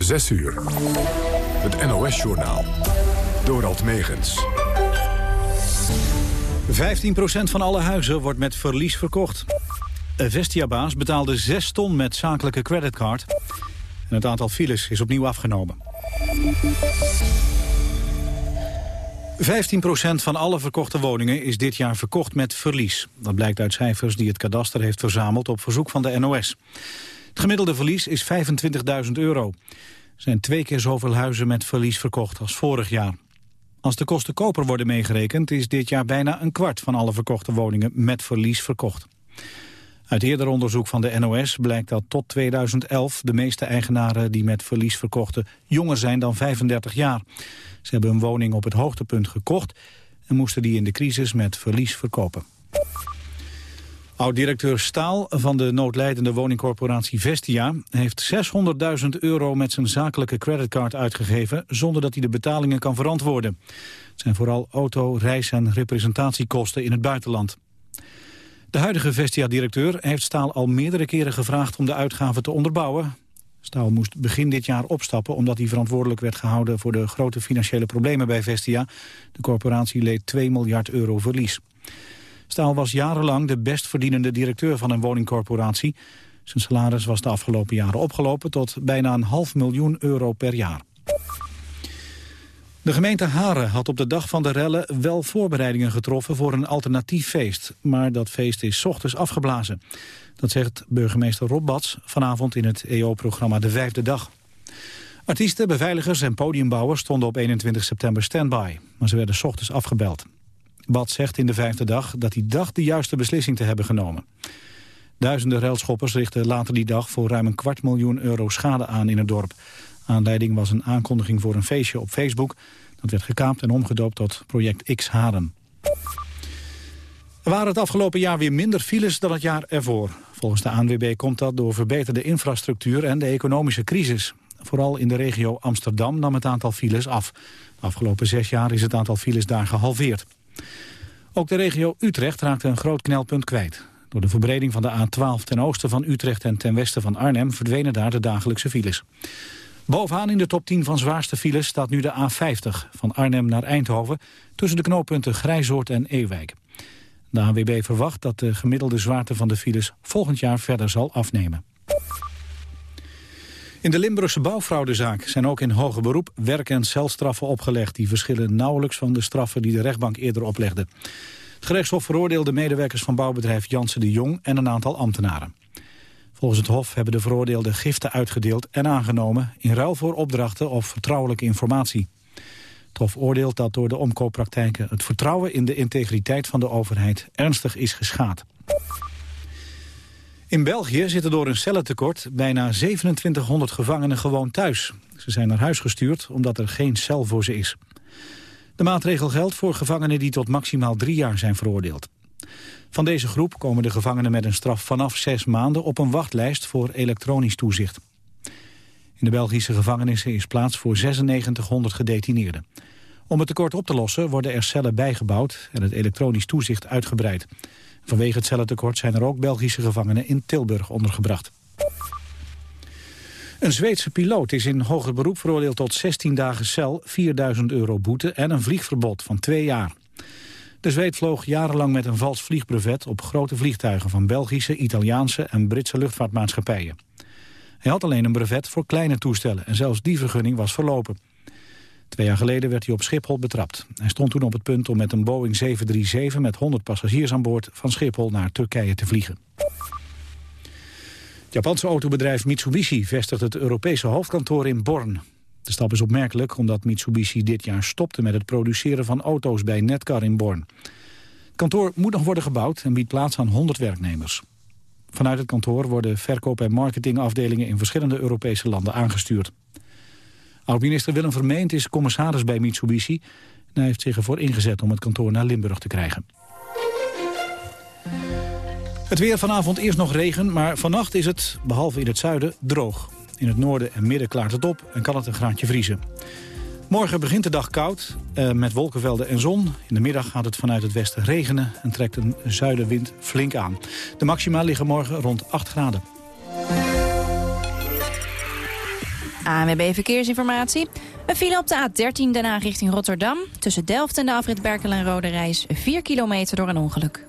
6 uur. Het NOS-journaal. Dorald Megens. 15% van alle huizen wordt met verlies verkocht. Vestia-baas betaalde 6 ton met zakelijke creditcard. En het aantal files is opnieuw afgenomen. 15% van alle verkochte woningen is dit jaar verkocht met verlies. Dat blijkt uit cijfers die het kadaster heeft verzameld op verzoek van de NOS. Het gemiddelde verlies is 25.000 euro. Er zijn twee keer zoveel huizen met verlies verkocht als vorig jaar. Als de kosten koper worden meegerekend... is dit jaar bijna een kwart van alle verkochte woningen met verlies verkocht. Uit eerder onderzoek van de NOS blijkt dat tot 2011... de meeste eigenaren die met verlies verkochten jonger zijn dan 35 jaar. Ze hebben een woning op het hoogtepunt gekocht... en moesten die in de crisis met verlies verkopen. Oud-directeur Staal van de noodlijdende woningcorporatie Vestia... heeft 600.000 euro met zijn zakelijke creditcard uitgegeven... zonder dat hij de betalingen kan verantwoorden. Het zijn vooral auto, reis- en representatiekosten in het buitenland. De huidige Vestia-directeur heeft Staal al meerdere keren gevraagd... om de uitgaven te onderbouwen. Staal moest begin dit jaar opstappen... omdat hij verantwoordelijk werd gehouden voor de grote financiële problemen bij Vestia. De corporatie leed 2 miljard euro verlies. Staal was jarenlang de best verdienende directeur van een woningcorporatie. Zijn salaris was de afgelopen jaren opgelopen tot bijna een half miljoen euro per jaar. De gemeente Haren had op de dag van de rellen wel voorbereidingen getroffen voor een alternatief feest. Maar dat feest is ochtends afgeblazen. Dat zegt burgemeester Rob Bats vanavond in het EO-programma De Vijfde Dag. Artiesten, beveiligers en podiumbouwers stonden op 21 september standby. Maar ze werden ochtends afgebeld. Bad zegt in de vijfde dag dat hij dacht de juiste beslissing te hebben genomen. Duizenden ruilschoppers richten later die dag voor ruim een kwart miljoen euro schade aan in het dorp. Aanleiding was een aankondiging voor een feestje op Facebook. Dat werd gekaapt en omgedoopt tot project X Haren. Er waren het afgelopen jaar weer minder files dan het jaar ervoor. Volgens de ANWB komt dat door verbeterde infrastructuur en de economische crisis. Vooral in de regio Amsterdam nam het aantal files af. De afgelopen zes jaar is het aantal files daar gehalveerd. Ook de regio Utrecht raakte een groot knelpunt kwijt. Door de verbreding van de A12 ten oosten van Utrecht en ten westen van Arnhem... verdwenen daar de dagelijkse files. Bovenaan in de top 10 van zwaarste files staat nu de A50... van Arnhem naar Eindhoven tussen de knooppunten Grijzoord en Ewijk. De ANWB verwacht dat de gemiddelde zwaarte van de files... volgend jaar verder zal afnemen. In de Limburgse bouwfraudezaak zijn ook in hoger beroep werk- en celstraffen opgelegd. Die verschillen nauwelijks van de straffen die de rechtbank eerder oplegde. Het gerechtshof veroordeelde medewerkers van bouwbedrijf Jansen de Jong en een aantal ambtenaren. Volgens het Hof hebben de veroordeelden giften uitgedeeld en aangenomen... in ruil voor opdrachten of vertrouwelijke informatie. Het Hof oordeelt dat door de omkooppraktijken... het vertrouwen in de integriteit van de overheid ernstig is geschaad. In België zitten door een cellentekort bijna 2700 gevangenen gewoon thuis. Ze zijn naar huis gestuurd omdat er geen cel voor ze is. De maatregel geldt voor gevangenen die tot maximaal drie jaar zijn veroordeeld. Van deze groep komen de gevangenen met een straf vanaf zes maanden op een wachtlijst voor elektronisch toezicht. In de Belgische gevangenissen is plaats voor 9600 gedetineerden. Om het tekort op te lossen worden er cellen bijgebouwd en het elektronisch toezicht uitgebreid. Vanwege het cellentekort zijn er ook Belgische gevangenen in Tilburg ondergebracht. Een Zweedse piloot is in hoger beroep veroordeeld tot 16 dagen cel, 4000 euro boete en een vliegverbod van twee jaar. De Zweed vloog jarenlang met een vals vliegbrevet op grote vliegtuigen van Belgische, Italiaanse en Britse luchtvaartmaatschappijen. Hij had alleen een brevet voor kleine toestellen en zelfs die vergunning was verlopen. Twee jaar geleden werd hij op Schiphol betrapt. Hij stond toen op het punt om met een Boeing 737 met 100 passagiers aan boord van Schiphol naar Turkije te vliegen. Het Japanse autobedrijf Mitsubishi vestigt het Europese hoofdkantoor in Born. De stap is opmerkelijk omdat Mitsubishi dit jaar stopte met het produceren van auto's bij Netcar in Born. Het kantoor moet nog worden gebouwd en biedt plaats aan 100 werknemers. Vanuit het kantoor worden verkoop- en marketingafdelingen in verschillende Europese landen aangestuurd. Oud-minister Willem Vermeend is commissaris bij Mitsubishi... hij heeft zich ervoor ingezet om het kantoor naar Limburg te krijgen. Het weer vanavond eerst nog regen, maar vannacht is het, behalve in het zuiden, droog. In het noorden en midden klaart het op en kan het een graadje vriezen. Morgen begint de dag koud, eh, met wolkenvelden en zon. In de middag gaat het vanuit het westen regenen en trekt een zuidenwind flink aan. De maxima liggen morgen rond 8 graden. ANWB Verkeersinformatie. Een file op de A13 daarna richting Rotterdam. Tussen Delft en de afrit Berkel en Rode Reis 4 kilometer door een ongeluk.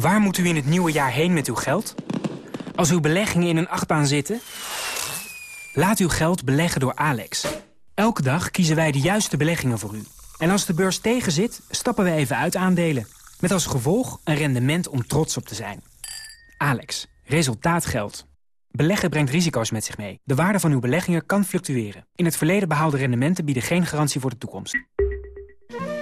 Waar moet u in het nieuwe jaar heen met uw geld? Als uw beleggingen in een achtbaan zitten? Laat uw geld beleggen door Alex. Elke dag kiezen wij de juiste beleggingen voor u. En als de beurs tegenzit, stappen we even uit aandelen. Met als gevolg een rendement om trots op te zijn. Alex, resultaat geldt. Beleggen brengt risico's met zich mee. De waarde van uw beleggingen kan fluctueren. In het verleden behaalde rendementen bieden geen garantie voor de toekomst.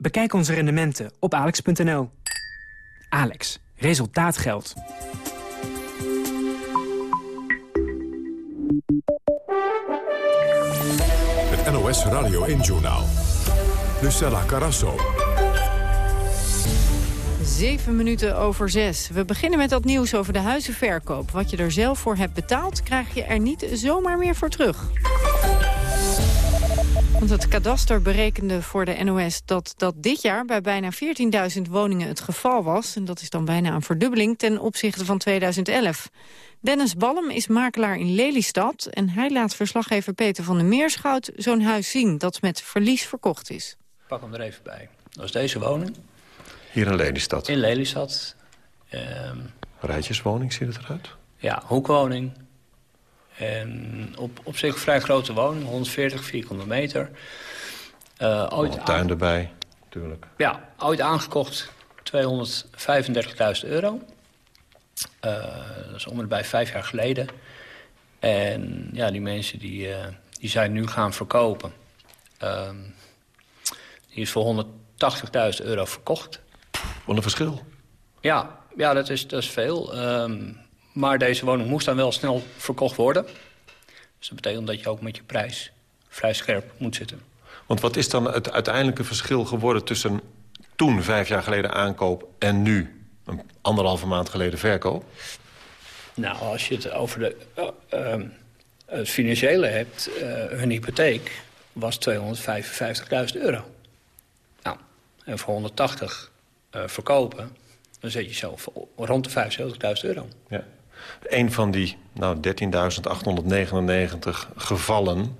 Bekijk onze rendementen op alex.nl. Alex, resultaat geldt. Het NOS Radio 1-journaal. Lucella Carasso. Zeven minuten over zes. We beginnen met dat nieuws over de huizenverkoop. Wat je er zelf voor hebt betaald, krijg je er niet zomaar meer voor terug. Want het kadaster berekende voor de NOS dat dat dit jaar bij bijna 14.000 woningen het geval was. En dat is dan bijna een verdubbeling ten opzichte van 2011. Dennis Ballem is makelaar in Lelystad en hij laat verslaggever Peter van der Meerschout zo'n huis zien dat met verlies verkocht is. Pak hem er even bij. Dat is deze woning. Hier in Lelystad? In Lelystad. Um, Rijtjeswoning ziet het eruit? Ja, hoekwoning. En op, op zich vrij grote woning, 140 vierkante meter. Uh, ooit tuin erbij, natuurlijk. Ja, ooit aangekocht 235.000 euro. Uh, dat is om en bij vijf jaar geleden. En ja, die mensen die, uh, die zijn nu gaan verkopen. Uh, die is voor 180.000 euro verkocht. Wat een verschil. Ja, ja dat, is, dat is veel. Um, maar deze woning moest dan wel snel verkocht worden. Dus dat betekent dat je ook met je prijs vrij scherp moet zitten. Want wat is dan het uiteindelijke verschil geworden tussen toen, vijf jaar geleden aankoop... en nu, een anderhalve maand geleden verkoop? Nou, als je het over de, uh, uh, het financiële hebt... Uh, hun hypotheek was 255.000 euro. Nou, en voor 180 verkopen... dan zet je zelf rond de 75.000 euro. Ja. Een van die nou, 13.899 gevallen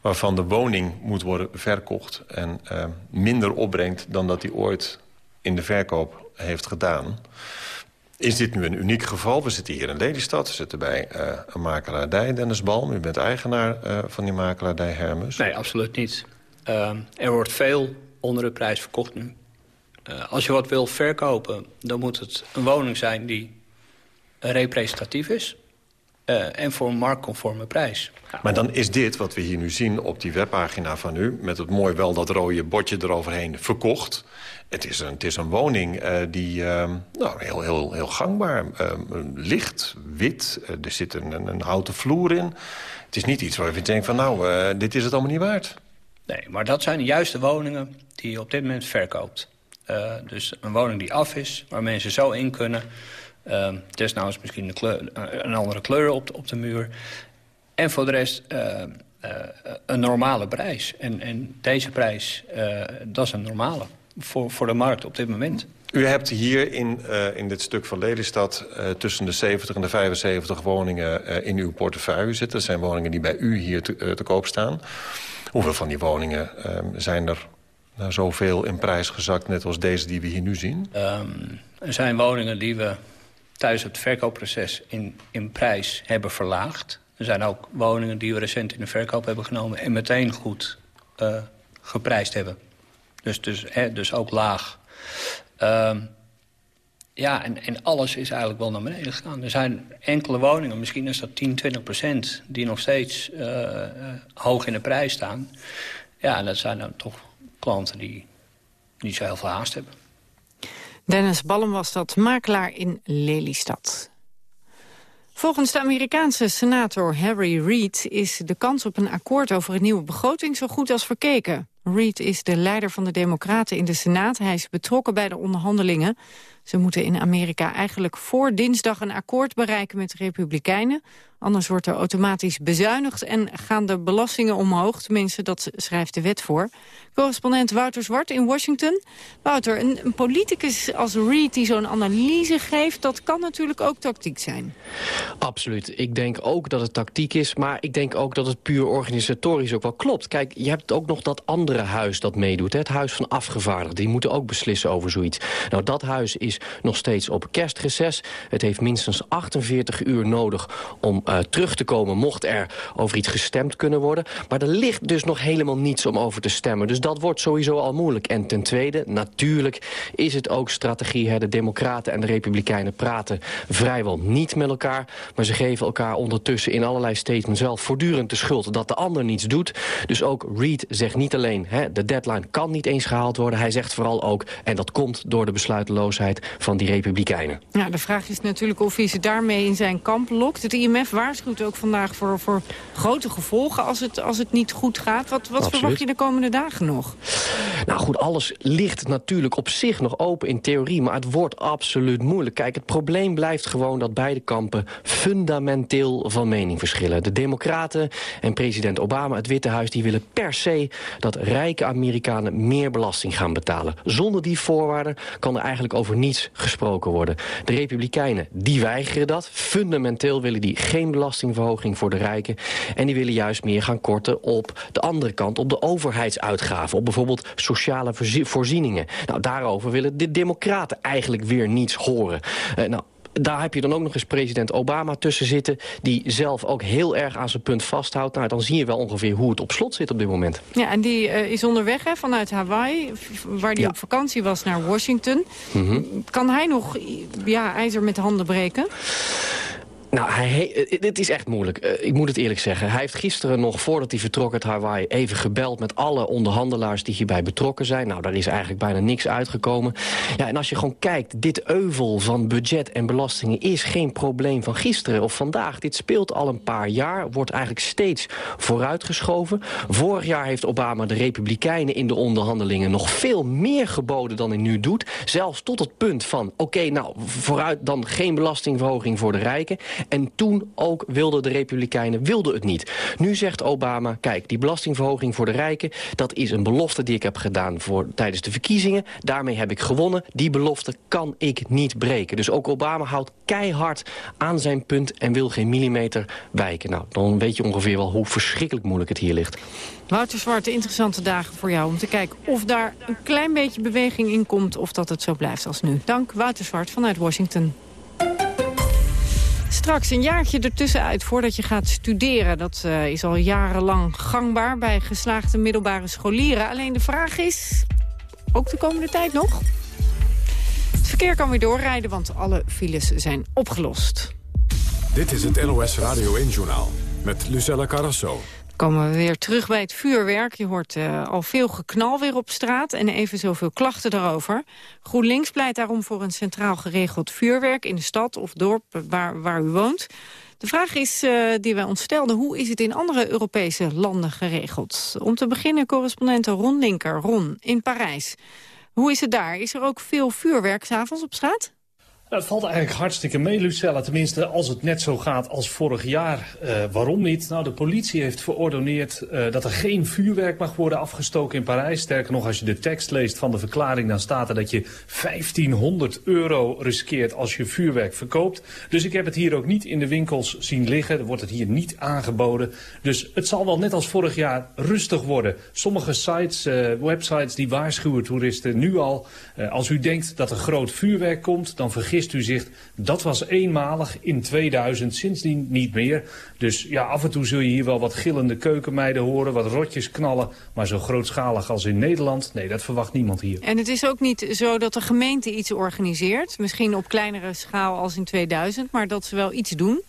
waarvan de woning moet worden verkocht... en uh, minder opbrengt dan dat hij ooit in de verkoop heeft gedaan. Is dit nu een uniek geval? We zitten hier in Lelystad, we zitten bij uh, een makelaardij, Dennis Balm. U bent eigenaar uh, van die makelaardij Hermes. Nee, absoluut niet. Er wordt veel onder de prijs verkocht nu. als je wat wil verkopen, dan moet het een woning zijn die representatief is. Uh, en voor een marktconforme prijs. Maar dan is dit, wat we hier nu zien op die webpagina van u... met het mooi wel dat rode bordje eroverheen, verkocht. Het is een, het is een woning uh, die uh, nou, heel, heel, heel gangbaar, licht, wit. er zit een, een, houten vloer in. Het is niet iets waar je denkt van nou, dit is het allemaal niet waard. Nee, maar dat zijn de woningen die je op dit moment verkoopt. dus een woning die af is, waar mensen zo in kunnen... Uh, desnoods misschien een, kleur, een andere kleur op de, op de muur. En voor de rest uh, uh, een normale prijs. En, en deze prijs, dat is een normale voor, voor de markt op dit moment. U hebt hier in, in dit stuk van Lelystad tussen de 70 en de 75 woningen in uw portefeuille zitten. Dat zijn woningen die bij u hier te, te koop staan. Hoeveel van die woningen zijn er nou, zoveel in prijs gezakt... net als deze die we hier nu zien? Um, er zijn woningen die we tijdens het verkoopproces in, in prijs hebben verlaagd. Er zijn ook woningen die we recent in de verkoop hebben genomen... en meteen goed uh, geprijsd hebben. Dus, dus, hè, dus ook laag. Uh, ja, en, en alles is eigenlijk wel naar beneden gegaan. Er zijn enkele woningen, misschien is dat 10, 20 procent... die nog steeds uh, hoog in de prijs staan. Ja, en dat zijn dan toch klanten die niet zo heel veel haast hebben. Dennis Ballem was dat makelaar in Lelystad. Volgens de Amerikaanse senator Harry Reid is de kans op een akkoord over een nieuwe begroting zo goed als verkeken. Reid is de leider van de Democraten in de Senaat. Hij is betrokken bij de onderhandelingen. Ze moeten in Amerika eigenlijk voor dinsdag een akkoord bereiken met de Republikeinen. Anders wordt er automatisch bezuinigd en gaan de belastingen omhoog. Tenminste, dat schrijft de wet voor. Correspondent Wouter Zwart in Washington. Wouter, een, politicus als Reid die zo'n analyse geeft... dat kan natuurlijk ook tactiek zijn. Absoluut. Ik denk ook dat het tactiek is... maar ik denk ook dat het puur organisatorisch ook wel klopt. Kijk, je hebt ook nog dat andere huis dat meedoet. Hè? Het huis van afgevaardigden. Die moeten ook beslissen over zoiets. Nou, dat huis is nog steeds op kerstreces. Het heeft minstens 48 uur nodig om uh, terug te komen... mocht er over iets gestemd kunnen worden. Maar er ligt dus nog helemaal niets om over te stemmen. Dus dat wordt sowieso al moeilijk. En ten tweede, natuurlijk is het ook strategie. Hè? De democraten en de republikeinen praten vrijwel niet met elkaar. Maar ze geven elkaar ondertussen in allerlei statements wel voortdurend de schuld... dat de ander niets doet. Dus ook Reid zegt niet alleen... Hè, de deadline kan niet eens gehaald worden. Hij zegt vooral ook, en dat komt door de besluiteloosheid van die republikeinen. Ja, de vraag is natuurlijk of hij ze daarmee in zijn kamp lokt. Het IMF waarschuwt ook vandaag voor, voor grote gevolgen als het, als het niet goed gaat. Wat, wat verwacht je de komende dagen nog? Nou goed, alles ligt natuurlijk op zich nog open in theorie, maar het wordt absoluut moeilijk. Kijk, het probleem blijft gewoon dat beide kampen fundamenteel van mening verschillen. De democraten en president Obama, het Witte Huis, die willen per se dat rijke Amerikanen meer belasting gaan betalen. Zonder die voorwaarden kan er eigenlijk over niets gesproken worden. De republikeinen, die weigeren dat. Fundamenteel willen die geen belastingverhoging voor de rijken. En die willen juist meer gaan korten op de andere kant, op de overheidsuitgaven. Op bijvoorbeeld sociale voorzieningen. Nou, daarover willen de democraten eigenlijk weer niets horen. Uh, nou, daar heb je dan ook nog eens president Obama tussen zitten... die zelf ook heel erg aan zijn punt vasthoudt. Nou, dan zie je wel ongeveer hoe het op slot zit op dit moment. Ja, en die uh, is onderweg hè, vanuit Hawaii, waar hij ja. op vakantie was naar Washington. Mm -hmm. Kan hij nog ja, ijzer met de handen breken? Nou, hij, dit is echt moeilijk. Uh, ik moet het eerlijk zeggen. Hij heeft gisteren nog, voordat hij vertrok uit Hawaii... even gebeld met alle onderhandelaars die hierbij betrokken zijn. Nou, daar is eigenlijk bijna niks uitgekomen. Ja, en als je gewoon kijkt, dit euvel van budget en belastingen... is geen probleem van gisteren of vandaag. Dit speelt al een paar jaar, wordt eigenlijk steeds vooruitgeschoven. Vorig jaar heeft Obama de Republikeinen in de onderhandelingen... nog veel meer geboden dan hij nu doet. Zelfs tot het punt van, oké, nou, vooruit dan geen belastingverhoging voor de rijken... En toen ook wilden de Republikeinen wilden het niet. Nu zegt Obama, kijk, die belastingverhoging voor de rijken... dat is een belofte die ik heb gedaan voor, tijdens de verkiezingen. Daarmee heb ik gewonnen. Die belofte kan ik niet breken. Dus ook Obama houdt keihard aan zijn punt... en wil geen millimeter wijken. Nou, dan weet je ongeveer wel hoe verschrikkelijk moeilijk het hier ligt. Wouter Zwart, interessante dagen voor jou om te kijken of daar een klein beetje beweging in komt... of dat het zo blijft als nu. Dank, Wouter Zwart vanuit Washington. Straks een jaartje ertussenuit voordat je gaat studeren. Dat uh, is al jarenlang gangbaar bij geslaagde middelbare scholieren. Alleen de vraag is, ook de komende tijd nog? Het verkeer kan weer doorrijden, want alle files zijn opgelost. Dit is het NOS Radio 1-journaal met Lucella Carrasso komen we weer terug bij het vuurwerk. Je hoort uh, al veel geknal weer op straat en even zoveel klachten daarover. GroenLinks pleit daarom voor een centraal geregeld vuurwerk... in de stad of dorp waar, waar u woont. De vraag is, uh, die wij ons stelden, hoe is het in andere Europese landen geregeld? Om te beginnen correspondent Ron Linker. Ron, in Parijs. Hoe is het daar? Is er ook veel vuurwerk s'avonds op straat? Het valt eigenlijk hartstikke mee, Lucella. Tenminste, als het net zo gaat als vorig jaar. Uh, waarom niet? Nou, de politie heeft verordoneerd uh, dat er geen vuurwerk mag worden afgestoken in Parijs. Sterker nog, als je de tekst leest van de verklaring... dan staat er dat je 1500 euro riskeert als je vuurwerk verkoopt. Dus ik heb het hier ook niet in de winkels zien liggen. Er wordt het hier niet aangeboden. Dus het zal wel net als vorig jaar rustig worden. Sommige sites, uh, websites, die waarschuwen toeristen nu al... als u denkt dat er groot vuurwerk komt, dan vergeet vergist u zich. Dat was eenmalig in 2000, sindsdien niet meer. Dus ja, af en toe zul je hier wel wat gillende keukenmeiden horen, wat rotjes knallen. Maar zo grootschalig als in Nederland, nee, dat verwacht niemand hier. En het is ook niet zo dat de gemeente iets organiseert. Misschien op kleinere schaal als in 2000, maar dat ze wel iets doen.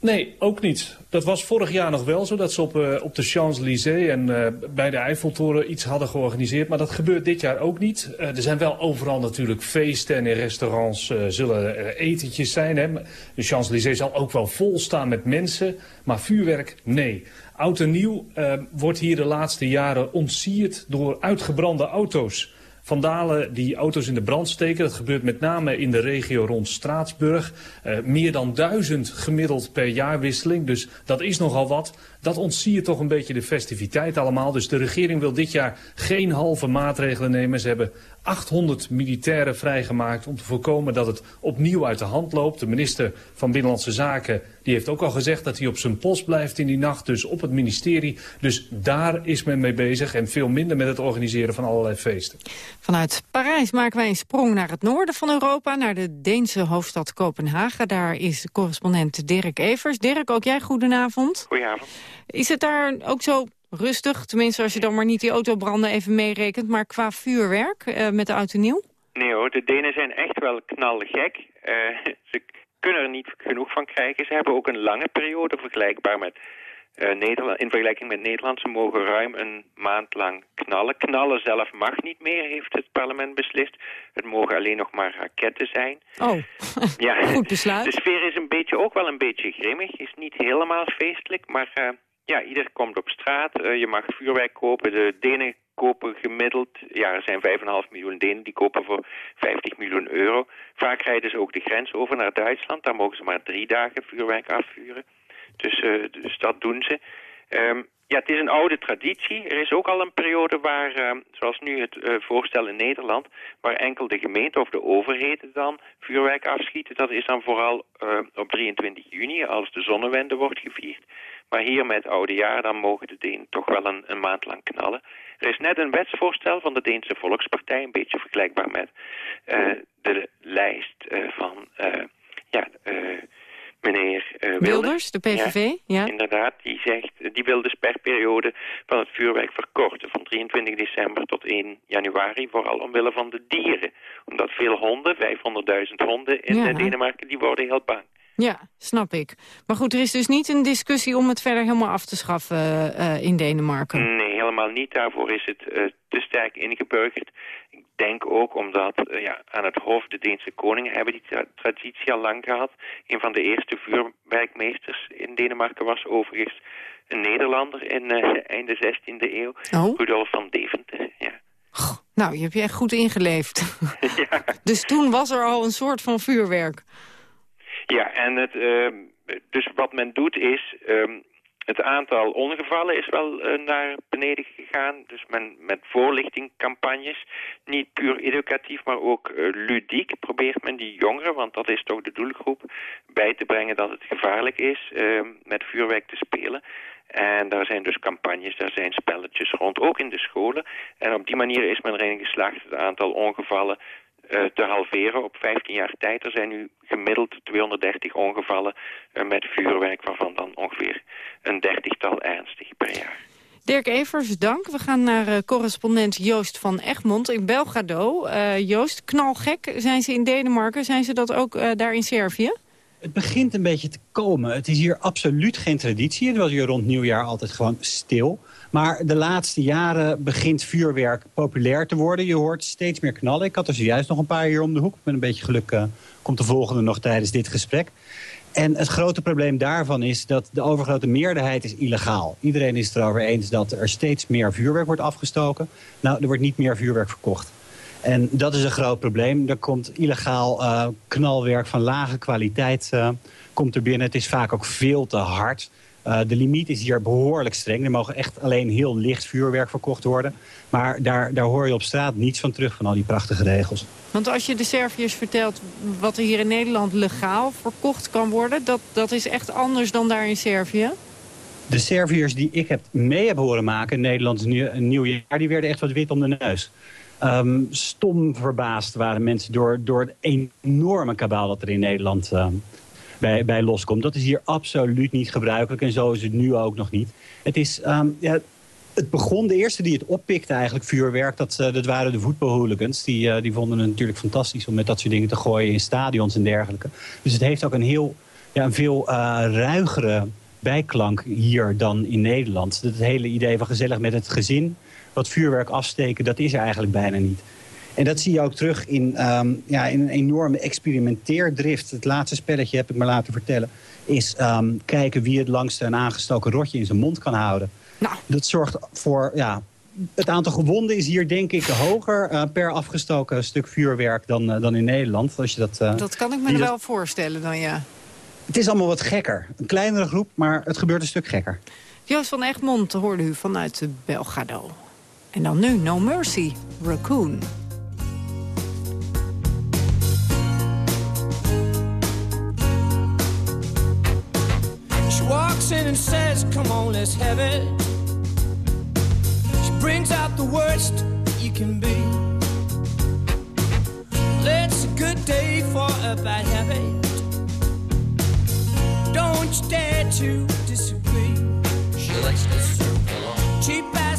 Nee, ook niet. Dat was vorig jaar nog wel zo, dat ze op, uh, op de Champs-Élysées en uh, bij de Eiffeltoren iets hadden georganiseerd. Maar dat gebeurt dit jaar ook niet. Uh, er zijn wel overal natuurlijk feesten en in restaurants zullen er etentjes zijn. Hè. De Champs-Élysées zal ook wel vol staan met mensen, maar vuurwerk, nee. Oud en nieuw wordt hier de laatste jaren ontsierd door uitgebrande auto's. Vandalen die auto's in de brand steken. Dat gebeurt met name in de regio rond Straatsburg. Uh, meer dan duizend gemiddeld per jaarwisseling. Dus dat is nogal wat. Dat ontzie toch een beetje de festiviteit allemaal. Dus de regering wil dit jaar geen halve maatregelen nemen. Ze hebben 800 militairen vrijgemaakt om te voorkomen dat het opnieuw uit de hand loopt. De minister van Binnenlandse Zaken die heeft ook al gezegd dat hij op zijn post blijft in die nacht. Dus op het ministerie. Dus daar is men mee bezig en veel minder met het organiseren van allerlei feesten. Vanuit Parijs maken wij een sprong naar het noorden van Europa. Naar de Deense hoofdstad Kopenhagen. Daar is correspondent Dirk Evers. Dirk, ook jij goedenavond. Goedenavond. Is het daar ook zo rustig? Tenminste, als je dan maar niet die autobranden even meerekent. Maar qua vuurwerk uh, met de auto nieuw? Nee hoor, de Denen zijn echt wel knalgek. Uh, ze kunnen er niet genoeg van krijgen. Ze hebben ook een lange periode vergelijkbaar met uh, Nederland. In vergelijking met Nederland, ze mogen ruim een maand lang knallen. Knallen zelf mag niet meer, heeft het parlement beslist. Het mogen alleen nog maar raketten zijn. Oh, ja. goed besluit. De sfeer is een beetje, ook wel een beetje grimmig. Is niet helemaal feestelijk, maar... Ja, ieder komt op straat. Uh, je mag vuurwerk kopen. De Denen kopen gemiddeld... Ja, er zijn 5,5 miljoen Denen die kopen voor 50 miljoen euro. Vaak rijden ze ook de grens over naar Duitsland. Daar mogen ze maar drie dagen vuurwerk afvuren. Dus, uh, dus dat doen ze. Um, ja, het is een oude traditie. Er is ook al een periode waar, uh, zoals nu het uh, voorstel in Nederland... waar enkel de gemeente of de overheden dan vuurwerk afschieten. Dat is dan vooral op 23 juni, als de zonnewende wordt gevierd. Maar hier met oude jaar, dan mogen de Denen toch wel een, een, maand lang knallen. Er is net een wetsvoorstel van de Deense Volkspartij, een beetje vergelijkbaar met uh, de lijst uh, van uh, ja, meneer Wilders. Wilders. de PVV, ja, ja, Inderdaad, die zegt, die wil de sperperiode van het vuurwerk verkorten van 23 december tot 1 januari, vooral omwille van de dieren. Omdat veel honden, 500.000 honden in ja. Denemarken, die worden heel bang. Ja, snap ik. Maar goed, er is dus niet een discussie om het verder helemaal af te schaffen uh, in Denemarken. Nee, helemaal niet. Daarvoor is het uh, te sterk ingeburgerd. Ik denk ook omdat uh, ja, aan het hof de Deense koningen hebben die tra traditie al lang gehad. Een van de eerste vuurwerkmeesters in Denemarken was overigens een Nederlander in eind de 16e eeuw. Oh. Rudolf van Deventer, ja. Goh, nou, je hebt je echt goed ingeleefd. ja. Dus toen was er al een soort van vuurwerk. Ja, en het, uh, dus wat men doet is... Um, het aantal ongevallen is wel uh, naar beneden gegaan. Dus men, met voorlichtingcampagnes, niet puur educatief, maar ook uh, ludiek... probeert men die jongeren, want dat is toch de doelgroep... bij te brengen dat het gevaarlijk is uh, met vuurwerk te spelen. En daar zijn dus campagnes, daar zijn spelletjes rond, ook in de scholen. En op die manier is men erin geslaagd het aantal ongevallen te halveren op 15 jaar tijd. Er zijn nu gemiddeld 230 ongevallen uh, met vuurwerk, waarvan dan ongeveer een dertigtal ernstig per jaar. Dirk Evers, dank. We gaan naar uh, correspondent Joost van Egmond in Belgrado. Joost, knalgek zijn ze in Denemarken. Zijn ze dat ook daar in Servië? Het begint een beetje te komen. Het is hier absoluut geen traditie. Het was hier rond nieuwjaar altijd gewoon stil. Maar de laatste jaren begint vuurwerk populair te worden. Je hoort steeds meer knallen. Ik had er zojuist nog een paar hier om de hoek. Met een beetje geluk uh, komt de volgende nog tijdens dit gesprek. En het grote probleem daarvan is dat de overgrote meerderheid is illegaal. Iedereen is het erover eens dat er steeds meer vuurwerk wordt afgestoken. Nou, er wordt niet meer vuurwerk verkocht. En dat is een groot probleem. Er komt illegaal uh, knalwerk van lage kwaliteit uh, komt er binnen. Het is vaak ook veel te hard. Uh, de limiet is hier behoorlijk streng. Er mogen echt alleen heel licht vuurwerk verkocht worden. Maar daar, daar hoor je op straat niets van terug van al die prachtige regels. Want als je de Serviërs vertelt wat er hier in Nederland legaal verkocht kan worden... dat, dat is echt anders dan daar in Servië? De Serviërs die ik heb mee heb horen maken in Nederland een nieuw jaar... die werden echt wat wit om de neus. Um, stom verbaasd waren mensen door, door het enorme kabaal dat er in Nederland um, bij, bij loskomt. Dat is hier absoluut niet gebruikelijk en zo is het nu ook nog niet. Het is, um, ja, het begon, de eerste die het oppikte eigenlijk, vuurwerk, dat, uh, dat waren de voetbalhooligans. Die, uh, die vonden het natuurlijk fantastisch om met dat soort dingen te gooien in stadions en dergelijke. Dus het heeft ook een heel, ja, een veel uh, ruigere bijklank hier dan in Nederland. Het hele idee van gezellig met het gezin, wat vuurwerk afsteken, dat is er eigenlijk bijna niet. En dat zie je ook terug in, um, ja, in een enorme experimenteerdrift. Het laatste spelletje, heb ik me laten vertellen, is um, kijken wie het langste een aangestoken rotje in zijn mond kan houden. Nou. Dat zorgt voor, ja, het aantal gewonden is hier denk ik hoger uh, per afgestoken stuk vuurwerk dan, uh, dan in Nederland. Als je dat, uh, dat kan ik me wel voorstellen dan, ja. Het is allemaal wat gekker. Een kleinere groep, maar het gebeurt een stuk gekker. Joost van Egmond hoorde u vanuit Belgrado. En dan nu No Mercy, Raccoon. She walks in and says, come on, let's have it. She brings out the worst you can be. It's a good day for a bad habit. Don't you dare to disagree. She likes to circle on. Cheap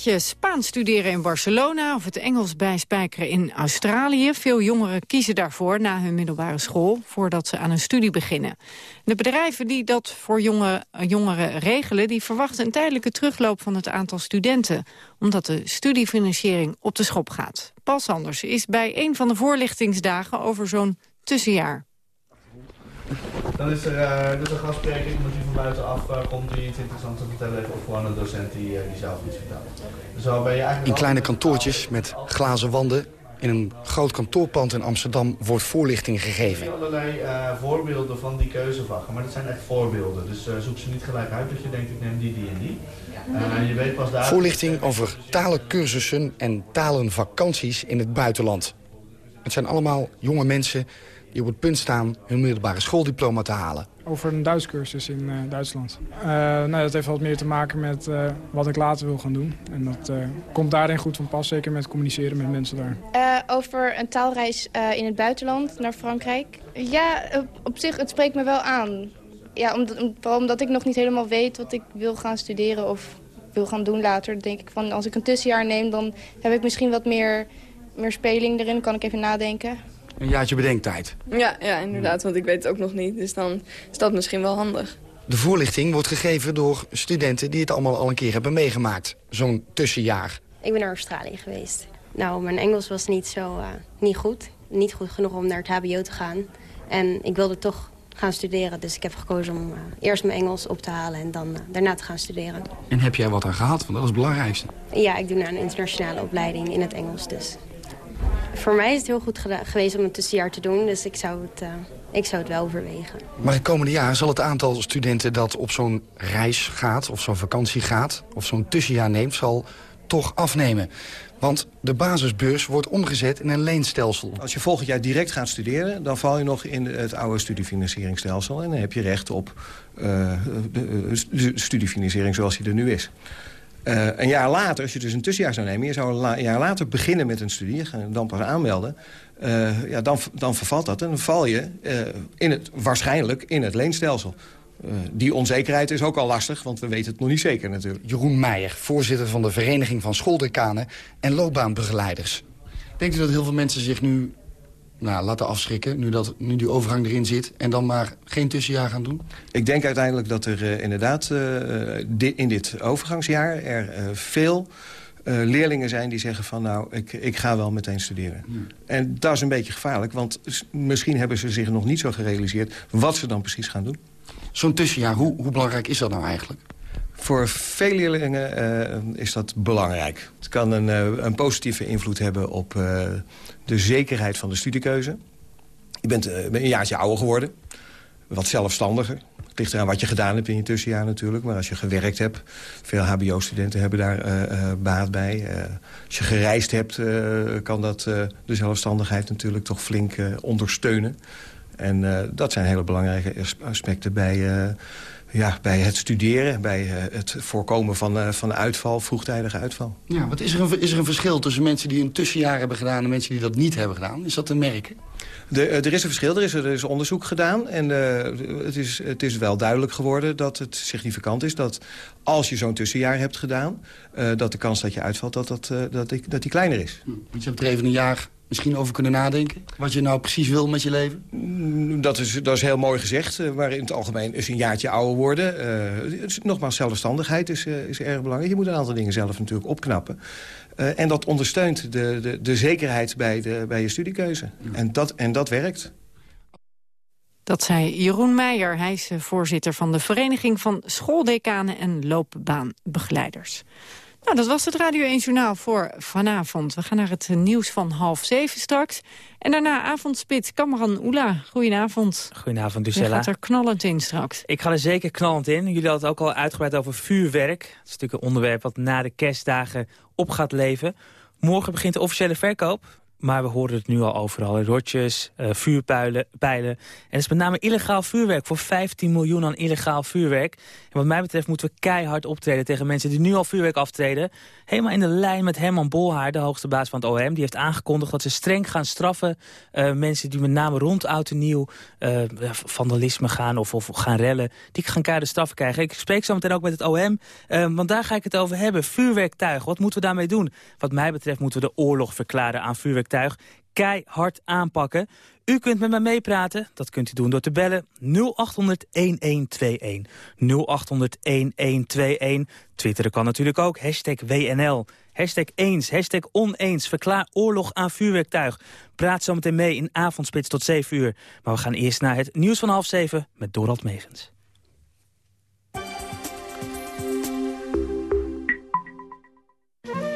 Een jaartje Spaans studeren in Barcelona of het Engels bijspijkeren in Australië. Veel jongeren kiezen daarvoor na hun middelbare school voordat ze aan een studie beginnen. De bedrijven die dat voor jonge, jongeren regelen, die verwachten een tijdelijke terugloop van het aantal studenten. Omdat de studiefinanciering op de schop gaat. Paul Sanders is bij een van de voorlichtingsdagen over zo'n tussenjaar. Dan is er uh, dus een gastspreker, iemand die van buitenaf uh, komt die iets interessants te vertellen heeft... of gewoon een docent die, uh, die zelf iets vertelt. Dus zo ben je eigenlijk in kleine kantoortjes met glazen wanden... in een groot kantoorpand in Amsterdam wordt voorlichting gegeven. Er zijn allerlei voorbeelden van die keuzevakken, maar dat zijn echt voorbeelden. Dus zoek ze niet gelijk uit dat je denkt, ik neem die, die en die. je weet pas daar... Voorlichting over talencursussen en talenvakanties in het buitenland. Het zijn allemaal jonge mensen die op het punt staan hun middelbare schooldiploma te halen. Over een Duits cursus in uh, Duitsland. Uh, nou, dat heeft wat meer te maken met uh, wat ik later wil gaan doen. En dat komt daarin goed van pas, zeker met communiceren met mensen daar. over een taalreis in het buitenland naar Frankrijk. Ja, op, zich, het spreekt me wel aan. Ja, omdat, vooral omdat ik nog niet helemaal weet wat ik wil gaan studeren of wil gaan doen later. denk ik van, als ik een tussenjaar neem, dan heb ik misschien wat meer, meer speling erin. Dan kan ik even nadenken. Een jaartje bedenktijd. Ja, ja, inderdaad, want ik weet het ook nog niet. Dus dan is dat misschien wel handig. De voorlichting wordt gegeven door studenten die het allemaal al een keer hebben meegemaakt. Zo'n tussenjaar. Ik ben naar Australië geweest. Nou, mijn Engels was niet zo uh, niet goed. Niet goed genoeg om naar het hbo te gaan. En ik wilde toch gaan studeren. Dus ik heb gekozen om uh, eerst mijn Engels op te halen en dan uh, daarna te gaan studeren. En heb jij wat aan gehad? Want dat is het belangrijkste. Ja, ik doe naar een internationale opleiding in het Engels dus. Voor mij is het heel goed geweest om een tussenjaar te doen. Dus ik zou het, uh, ik zou het wel overwegen. Maar het komende jaar zal het aantal studenten dat op zo'n reis gaat... of zo'n vakantie gaat, of zo'n tussenjaar neemt... zal toch afnemen. Want de basisbeurs wordt omgezet in een leenstelsel. Als je volgend jaar direct gaat studeren... dan val je nog in het oude studiefinancieringsstelsel... en dan heb je recht op uh, de studiefinanciering zoals die er nu is. Uh, een jaar later, als je dus een tussenjaar zou nemen... je zou een jaar later beginnen met een studie, dan pas aanmelden... Uh, ja, dan, dan vervalt dat en dan val je uh, in het, waarschijnlijk in het leenstelsel. Uh, die onzekerheid is ook al lastig, want we weten het nog niet zeker natuurlijk. Jeroen Meijer, voorzitter van de Vereniging van Schooldecanen en Loopbaanbegeleiders. Denkt u dat heel veel mensen zich nu nou, laten afschrikken, nu, dat, nu die overgang erin zit... en dan maar geen tussenjaar gaan doen? Ik denk uiteindelijk dat er uh, inderdaad uh, di in dit overgangsjaar... er uh, veel leerlingen zijn die zeggen van... nou, ik, ik ga wel meteen studeren. Ja. En dat is een beetje gevaarlijk, want misschien hebben ze zich nog niet zo gerealiseerd... wat ze dan precies gaan doen. Zo'n tussenjaar, hoe, hoe belangrijk is dat nou eigenlijk? Voor veel leerlingen uh, is dat belangrijk. Het kan een, uh, een positieve invloed hebben op uh, de zekerheid van de studiekeuze. Je bent een jaartje ouder geworden, wat zelfstandiger. Het ligt eraan wat je gedaan hebt in je tussenjaar natuurlijk. Maar als je gewerkt hebt, veel hbo-studenten hebben daar baat bij. als je gereisd hebt, kan dat de zelfstandigheid natuurlijk toch flink ondersteunen. En dat zijn hele belangrijke aspecten bij ja, bij het studeren, bij uh, het voorkomen van, uh, van uitval, vroegtijdige uitval. Ja, wat is er, een, is er een verschil tussen mensen die een tussenjaar hebben gedaan... en mensen die dat niet hebben gedaan? Is dat te merken? De, uh, er is een verschil, er is, er is onderzoek gedaan. En het, is, het is wel duidelijk geworden dat het significant is... dat als je zo'n tussenjaar hebt gedaan... dat de kans dat je uitvalt, dat, dat, dat, die, dat die kleiner is. Hm. Je hebt er even een jaar misschien over kunnen nadenken? Wat je nou precies wil met je leven? Dat is, dat is heel mooi gezegd. Uh, maar in het algemeen is een jaartje ouder worden. Uh, nogmaals, zelfstandigheid is, uh, is erg belangrijk. Je moet een aantal dingen zelf natuurlijk opknappen. en dat ondersteunt de, de, de zekerheid bij, de, bij je studiekeuze. Ja. En, dat, en dat werkt. Dat zei Jeroen Meijer. Hij is voorzitter van de Vereniging van Schooldecanen en Loopbaanbegeleiders. Nou, dat was het Radio 1 Journaal voor vanavond. We gaan naar het nieuws van half zeven straks. En daarna avondspits Kamran Oela. Goedenavond. Goedenavond, Lucella. Je gaat er knallend in straks. Ik ga er zeker knallend in. Jullie hadden het ook al uitgebreid over vuurwerk. Dat is natuurlijk een onderwerp wat na de kerstdagen op gaat leven. Morgen begint de officiële verkoop. Maar we horen het nu al overal. Rotjes, uh, vuurpijlen. Pijlen. En het is met name illegaal vuurwerk. Voor 15 miljoen aan illegaal vuurwerk. En wat mij betreft moeten we keihard optreden tegen mensen die nu al vuurwerk aftreden. Helemaal in de lijn met Herman Bolhaar, de hoogste baas van het OM. Die heeft aangekondigd dat ze streng gaan straffen. Uh, mensen die met name rond oud en nieuw uh, vandalisme gaan of, of gaan rellen. Die gaan keiharde straffen krijgen. Ik spreek zo meteen ook met het OM. want daar ga ik het over hebben. Vuurwerktuig, wat moeten we daarmee doen? Wat mij betreft moeten we de oorlog verklaren aan vuurwerk keihard aanpakken. U kunt met mij meepraten. Dat kunt u doen door te bellen 0800 1121. 0800 1121. Twitteren kan natuurlijk ook. Hashtag WNL. Hashtag eens, hashtag oneens. Verklaar oorlog aan vuurwerktuig. Praat zometeen mee in avondspits tot 7 uur. Maar we gaan eerst naar het nieuws van half 7 met Dorald Megens.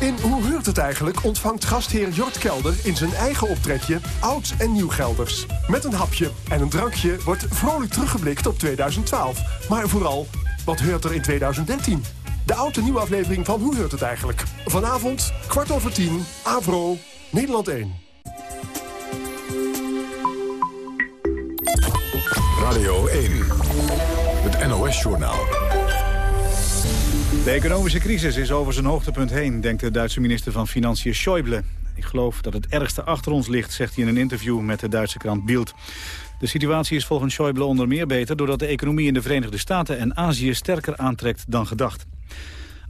In Hoe Heurt het eigenlijk ontvangt gastheer Jort Kelder in zijn eigen optrekje oud en nieuw Gelders. Met een hapje en een drankje wordt vrolijk teruggeblikt op 2012. Maar vooral, wat heurt er in 2013? De oude nieuwe aflevering van Hoe heurt het eigenlijk? Vanavond, kwart over tien, Avro, Nederland 1. Radio 1, het NOS-journaal. De economische crisis is over zijn hoogtepunt heen, denkt de Duitse minister van Financiën Schäuble. Ik geloof dat het ergste achter ons ligt, zegt hij in een interview met de Duitse krant Bild. De situatie is volgens Schäuble onder meer beter... doordat de economie in de Verenigde Staten en Azië sterker aantrekt dan gedacht.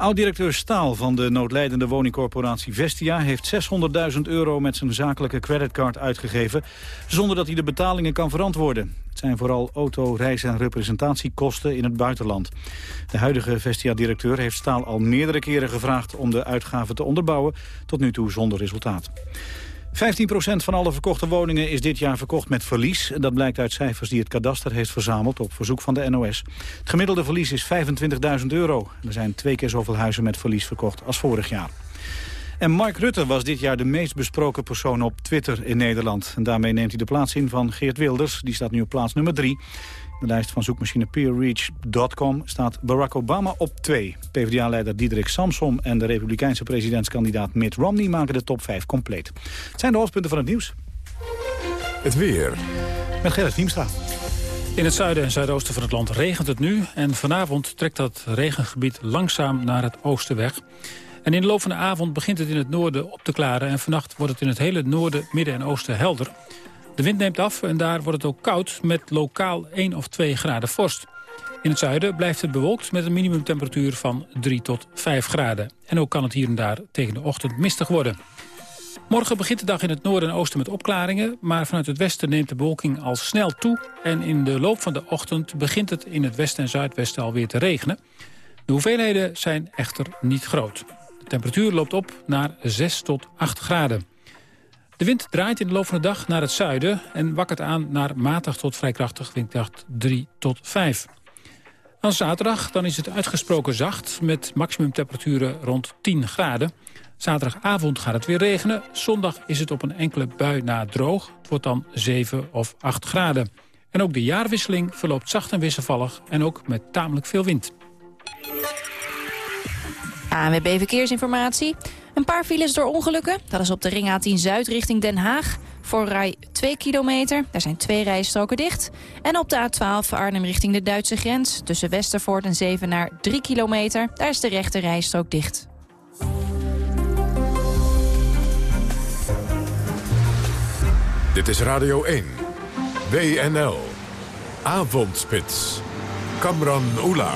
Oud-directeur Staal van de noodlijdende woningcorporatie Vestia... heeft 600.000 euro met zijn zakelijke creditcard uitgegeven... zonder dat hij de betalingen kan verantwoorden. Het zijn vooral auto, reis- en representatiekosten in het buitenland. De huidige Vestia-directeur heeft Staal al meerdere keren gevraagd... om de uitgaven te onderbouwen, tot nu toe zonder resultaat. 15% van alle verkochte woningen is dit jaar verkocht met verlies. Dat blijkt uit cijfers die het kadaster heeft verzameld op verzoek van de NOS. Het gemiddelde verlies is 25.000 euro. Er zijn twee keer zoveel huizen met verlies verkocht als vorig jaar. En Mark Rutte was dit jaar de meest besproken persoon op Twitter in Nederland. En daarmee neemt hij de plaats in van Geert Wilders. Die staat nu op plaats nummer 3 de lijst van zoekmachine peerreach.com staat Barack Obama op 2. PvdA-leider Diederik Samsom en de republikeinse presidentskandidaat Mitt Romney maken de top 5 compleet. Het zijn de hoofdpunten van het nieuws. Het weer. Met Gerrit Hiemstra. In het zuiden en zuidoosten van het land regent het nu. En vanavond trekt dat regengebied langzaam naar het oosten weg. En in de loop van de avond begint het in het noorden op te klaren. En vannacht wordt het in het hele noorden, midden en oosten helder. De wind neemt af en daar wordt het ook koud met lokaal 1 of 2 graden vorst. In het zuiden blijft het bewolkt met een minimumtemperatuur van 3 tot 5 graden. En ook kan het hier en daar tegen de ochtend mistig worden. Morgen begint de dag in het noorden en oosten met opklaringen... maar vanuit het westen neemt de bewolking al snel toe... en in de loop van de ochtend begint het in het westen en zuidwesten alweer te regenen. De hoeveelheden zijn echter niet groot. De temperatuur loopt op naar 6 tot 8 graden. De wind draait in de loop van de dag naar het zuiden... en wakkert aan naar matig tot vrij krachtig windkracht 3 tot 5. Dan zaterdag dan is het uitgesproken zacht... met maximumtemperaturen rond 10 graden. Zaterdagavond gaat het weer regenen. Zondag is het op een enkele bui na droog. Het wordt dan 7 of 8 graden. En ook de jaarwisseling verloopt zacht en wisselvallig... en ook met tamelijk veel wind. ANWB Verkeersinformatie. Een paar files door ongelukken. Dat is op de ring A10 Zuid richting Den Haag. Voor rij 2 kilometer. Daar zijn twee rijstroken dicht. En op de A12 Arnhem richting de Duitse grens. Tussen Westervoort en Zevenaar 3 kilometer. Daar is de rechte rijstrook dicht. Dit is Radio 1. WNL. Avondspits. Kamran Oela.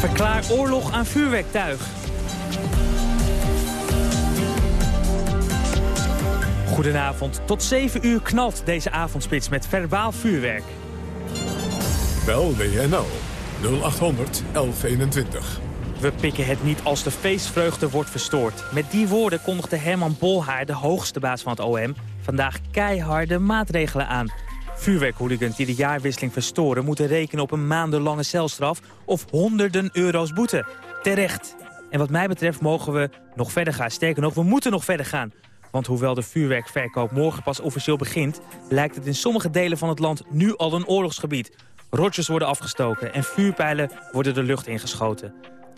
Verklaar oorlog aan vuurwerktuig. Goedenavond. Tot 7 uur knalt deze avondspits met verbaal vuurwerk. Bel WNL 0800 1121. We pikken het niet als de feestvreugde wordt verstoord. Met die woorden kondigde Herman Bolhaar, de hoogste baas van het OM... vandaag keiharde maatregelen aan. Vuurwerkhooligans die de jaarwisseling verstoren... moeten rekenen op een maandenlange celstraf of honderden euro's boete. Terecht. En wat mij betreft mogen we nog verder gaan. Sterker nog, we moeten nog verder gaan. Want hoewel de vuurwerkverkoop morgen pas officieel begint... lijkt het in sommige delen van het land nu al een oorlogsgebied. Rotjes worden afgestoken en vuurpijlen worden de lucht ingeschoten.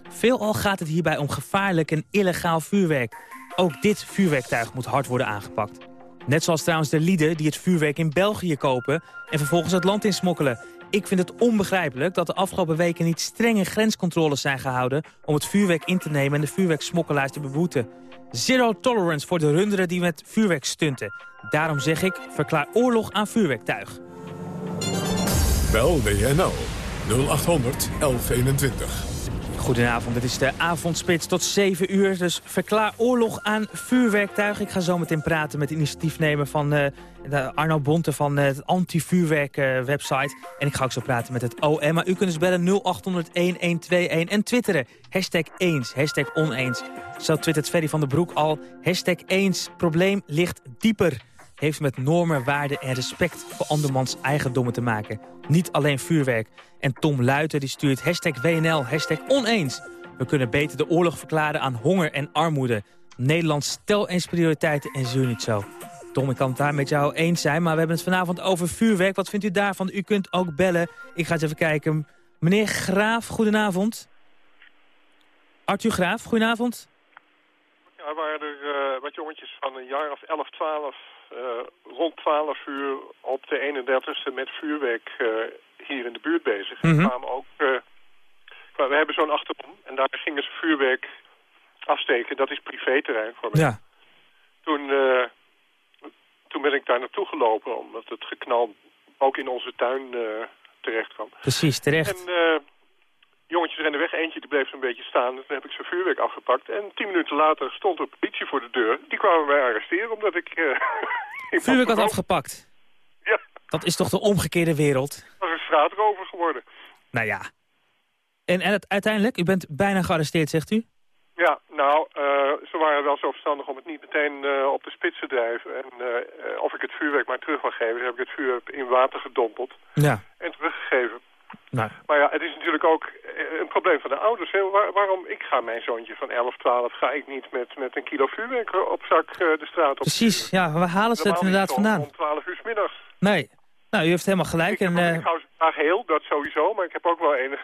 Veelal gaat het hierbij om gevaarlijk en illegaal vuurwerk. Ook dit vuurwerktuig moet hard worden aangepakt. Net zoals trouwens de lieden die het vuurwerk in België kopen... en vervolgens het land insmokkelen. Ik vind het onbegrijpelijk dat de afgelopen weken niet strenge grenscontroles zijn gehouden... om het vuurwerk in te nemen en de vuurwerksmokkelaars te beboeten. Zero tolerance voor de runderen die met vuurwerk stunten. Daarom zeg ik, verklaar oorlog aan vuurwerktuig. Bel WNL 0800 1121. Goedenavond, dit is de avondspits tot 7 uur. Dus verklaar oorlog aan vuurwerktuig. Ik ga zo meteen praten met de initiatiefnemer van de Arno Bonte van uh, het anti-vuurwerk uh, website. En ik ga ook zo praten met het OM. Maar u kunt dus bellen 0800-1121 en twitteren. Hashtag eens, hashtag oneens. Zo twittert Ferry van den Broek al. Hashtag eens, probleem ligt dieper heeft met normen, waarden en respect voor andermans eigendommen te maken. Niet alleen vuurwerk. En Tom Luiten die stuurt hashtag WNL, hashtag oneens. We kunnen beter de oorlog verklaren aan honger en armoede. Nederland stel eens prioriteiten en zuur niet zo. Tom, ik kan het daar met jou eens zijn, maar we hebben het vanavond over vuurwerk. Wat vindt u daarvan? U kunt ook bellen. Ik ga eens even kijken. Meneer Graaf, goedenavond. Arthur Graaf, goedenavond. Ja, waren er uh, wat jongetjes van een jaar of 11, 12 eh, rond 12 uur op de 31ste met vuurwerk eh, hier in de buurt bezig. Mhm. We kwamen ook, eh, we hebben zo'n achterom en daar gingen ze vuurwerk afsteken. Dat is privéterrein voor mij. Ja. Toen, eh, toen ben ik daar naartoe gelopen omdat het geknal ook in onze tuin eh, terecht kwam. Precies, terecht. En eh, jongetjes renden weg. Eentje die bleef zo'n beetje staan. Toen heb ik zijn vuurwerk afgepakt. En tien minuten later stond er politie voor de deur. Die kwamen mij arresteren omdat ik... iemand Vuurwerk had afgepakt. Ja. Dat is toch de omgekeerde wereld? Het was een straatrover geworden. Nou ja. En, en het, uiteindelijk, u bent bijna gearresteerd, zegt u? Ja, nou, eh, ze waren wel zo verstandig om het niet meteen eh, op de spits te drijven. En of ik het vuurwerk maar terug wil geven, dan heb ik het vuurwerk in water gedompeld Ja. en teruggegeven. Nou, Maar ja, het is natuurlijk ook eh, een probleem van de ouders. Hè. Waar- waarom? Ik ga mijn zoontje van 11, 12, ga ik niet met, met een kilo vuurwerk op zak eh, de straat op. precies. Ja, waar halen ze het inderdaad vandaan? Om 12 uur 's middags. Nee. Nou, u heeft helemaal gelijk. En, eh, Ik hou ze graag heel, dat sowieso. Maar ik heb ook wel enig,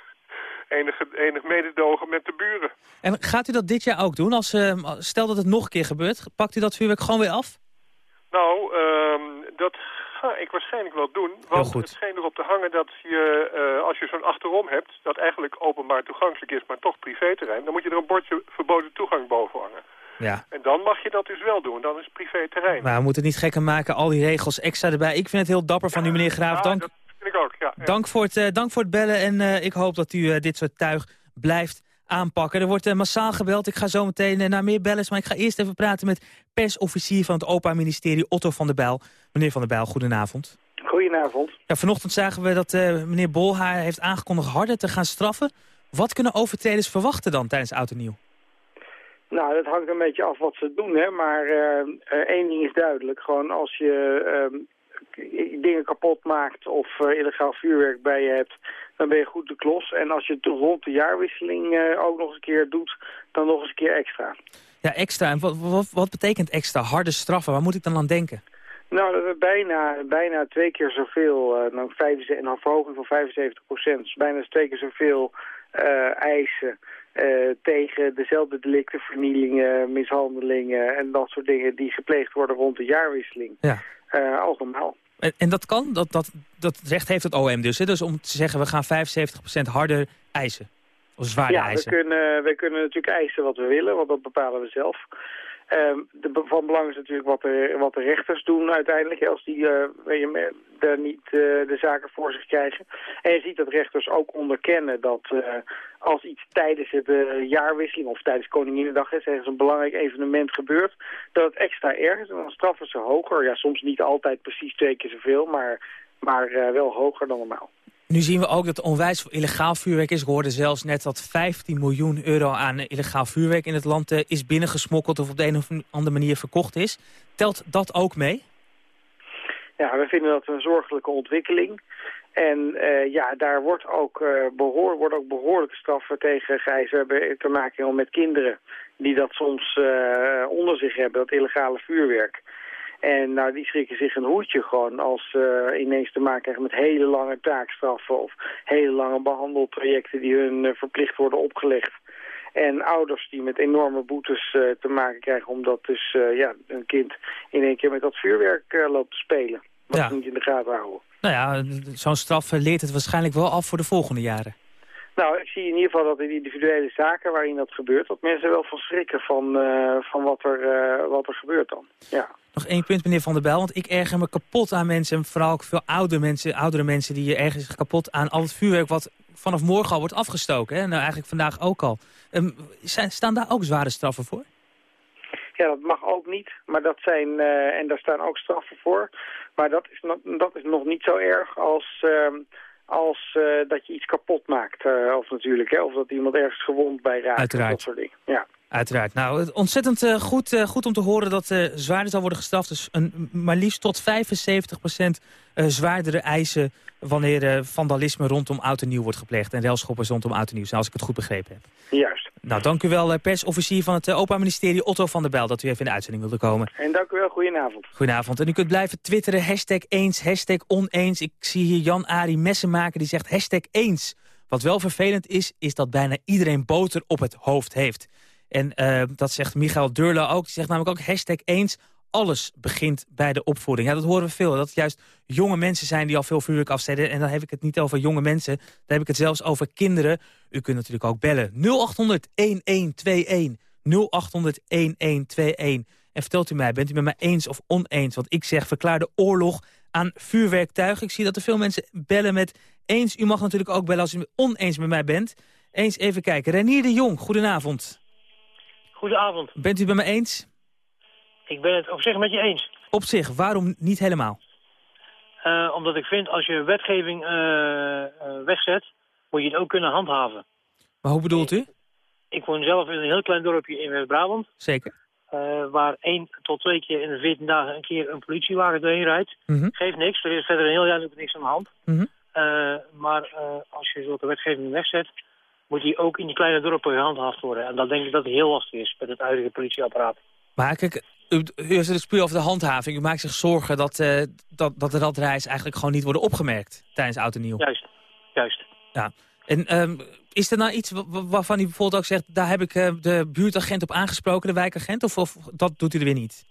enig, enig mededogen met de buren. en gaat u dat dit jaar ook doen? Als, eh, stel dat het nog een keer gebeurt, pakt u dat vuurwerk gewoon weer af? Nou, ehm, dat ga ik waarschijnlijk wel doen. Want het scheen erop te hangen dat je, eh, als je zo'n achterom hebt... dat eigenlijk openbaar toegankelijk is, maar toch privéterrein... dan moet je er een bordje verboden toegang boven hangen. Ja. En dan mag je dat dus wel doen. Dan is het privéterrein. Maar we moeten het niet gekker maken, al die regels extra erbij. Ik vind het heel dapper van u, meneer Graaf. Dank, Dat vind ik ook, ja. ja. dank, voor, het, eh, dank voor het bellen en eh, ik hoop dat u dit soort tuig blijft aanpakken. Er wordt eh, massaal gebeld. Ik ga zo meteen eh, naar meer bellers, maar ik ga eerst even praten met persofficier van het Openbaar-ministerie Otto van der Bijl. Meneer van der Bijl, goedenavond. Goedenavond. Ja, vanochtend zagen we dat eh, meneer Bolhaar heeft aangekondigd harder te gaan straffen. Wat kunnen overtreders verwachten dan tijdens Oud en Nieuw? Nou, dat hangt een beetje af wat ze doen, hè. Maar één ding is duidelijk. Gewoon als je ehm, dingen kapot maakt of illegaal vuurwerk bij je hebt, dan ben je goed de klos. En als je het rond de jaarwisseling eh, ook nog eens een keer doet, dan nog eens een keer extra. Ja, extra. En wat, wat, wat betekent extra? Harde straffen, waar moet ik dan aan denken? Nou, dat we bijna, bijna twee keer zoveel, eh nou, 75, en een verhoging van 75 procent, dus bijna twee keer zoveel eh, eisen tegen dezelfde delicten, vernielingen, mishandelingen en dat soort dingen die gepleegd worden rond de jaarwisseling. Ja. Als normaal. En, en dat kan? Dat, dat, dat recht heeft het OM dus. Hè? Dus om te zeggen, we gaan 75% harder eisen. Of zwaarder ja, we eisen. kunnen, we kunnen natuurlijk eisen wat we willen, want dat bepalen we zelf. Ehm, de, van belang is natuurlijk wat de, wat de rechters doen uiteindelijk, als die eh, daar niet eh, de zaken voor zich krijgen. En je ziet dat rechters ook onderkennen dat eh, als iets tijdens eh, jaarwisseling of tijdens Koninginnedag is, ergens een belangrijk evenement gebeurt, dat het extra erg is en dan straffen ze hoger. Ja, soms niet altijd precies twee keer zoveel, maar, maar wel hoger dan normaal. Nu zien we ook dat er onwijs veel illegaal vuurwerk is. Ik hoorde zelfs net dat 15 miljoen euro aan illegaal vuurwerk in het land eh, is binnengesmokkeld of op de een of andere manier verkocht is. Telt dat ook mee? Ja, we vinden dat een zorgelijke ontwikkeling. En eh, ja, daar wordt ook, eh behoor, worden ook behoorlijke straffen tegen geëist. We hebben te maken met kinderen die dat soms onder zich hebben, dat illegale vuurwerk. En nou, die schrikken zich een hoedje gewoon als ze ineens te maken krijgen met hele lange taakstraffen of hele lange behandeltrajecten die hun eh, verplicht worden opgelegd. En ouders die met enorme boetes eh, te maken krijgen omdat dus eh, ja, een kind in één keer met dat vuurwerk eh, loopt te spelen. Wat Ja. ze niet in de gaten houden. Nou ja, zo'n straf eh, leert het waarschijnlijk wel af voor de volgende jaren. Nou, ik zie in ieder geval dat in individuele zaken waarin dat gebeurt, dat mensen wel van schrikken van, eh, van wat, er, eh, wat er gebeurt dan. Ja. Nog één punt, meneer Van der Bijl, want ik erger me kapot aan mensen... en vooral ook veel oudere mensen, oudere mensen die ergens kapot aan al het vuurwerk... wat vanaf morgen al wordt afgestoken, hè? nou eigenlijk vandaag ook al. Ehm, zijn, staan daar ook zware straffen voor? Ja, dat mag ook niet, maar dat zijn, eh, en daar staan ook straffen voor. Maar dat is, nog- dat is nog niet zo erg als, ehm, als eh, dat je iets kapot maakt. eh, of natuurlijk, hè, of dat iemand ergens gewond bij raakt. Uiteraard. Dat soort dingen. Ja. Uiteraard. Nou, ontzettend eh, goed, eh, goed om te horen dat eh zwaarder zal worden gestraft. Dus een, maar liefst tot 75% eh, zwaardere eisen wanneer vandalisme rondom oud en nieuw wordt gepleegd. En relschoppers rondom oud en nieuw, als ik het goed begrepen heb. Juist. Nou, dank u wel, persofficier van het Openbaar Ministerie Otto van der Bijl... dat u even in de uitzending wilde komen. En dank u wel, goedenavond. Goedenavond. En u kunt blijven twitteren, hashtag eens, hashtag oneens. Ik zie hier Jan-Ari Messenmaker die zegt hashtag eens. Wat wel vervelend is, is dat bijna iedereen boter op het hoofd heeft. En eh, dat zegt Michael Durlo ook. Die zegt namelijk ook hashtag eens. alles begint bij de opvoeding. Ja, dat horen we veel. Dat het juist jonge mensen zijn die al veel vuurwerk afzetten. En dan heb ik het niet over jonge mensen. Dan heb ik het zelfs over kinderen. U kunt natuurlijk ook bellen. 0800-1121. 0800-1121. En vertelt u mij, bent u met mij eens of oneens? Want ik zeg, verklaar de oorlog aan vuurwerktuigen. Ik zie dat er veel mensen bellen met eens. U mag natuurlijk ook bellen als u oneens met mij bent. Eens even kijken. Renier de Jong, goedenavond. Goedenavond. Bent u het met me eens? Ik ben het op zich met je eens. Op zich, waarom niet helemaal? Uh, omdat ik vind, als je wetgeving uh, uh, wegzet, moet je het ook kunnen handhaven. Maar hoe bedoelt u? Ik woon zelf in een heel klein dorpje in West-Brabant. Zeker. waar één tot twee keer in de 14 dagen een keer een politiewagen doorheen rijdt. Mm -hmm. Geeft niks, er is verder een heel jaar niks aan de hand. Mm -hmm. maar als je zulke wetgeving wegzet, moet die ook in die kleine dorpen gehandhaafd worden. En dat denk ik dat het heel lastig is met het huidige politieapparaat. Maar kijk, u, u heeft het puur over de handhaving. U maakt zich zorgen dat, uh, dat, dat de radreis eigenlijk gewoon niet worden opgemerkt tijdens Oud en Nieuw. Juist, juist. Ja. En um, is er nou iets waarvan u bijvoorbeeld ook zegt... daar heb ik uh, de buurtagent op aangesproken, de wijkagent? Of, of dat doet u er weer niet?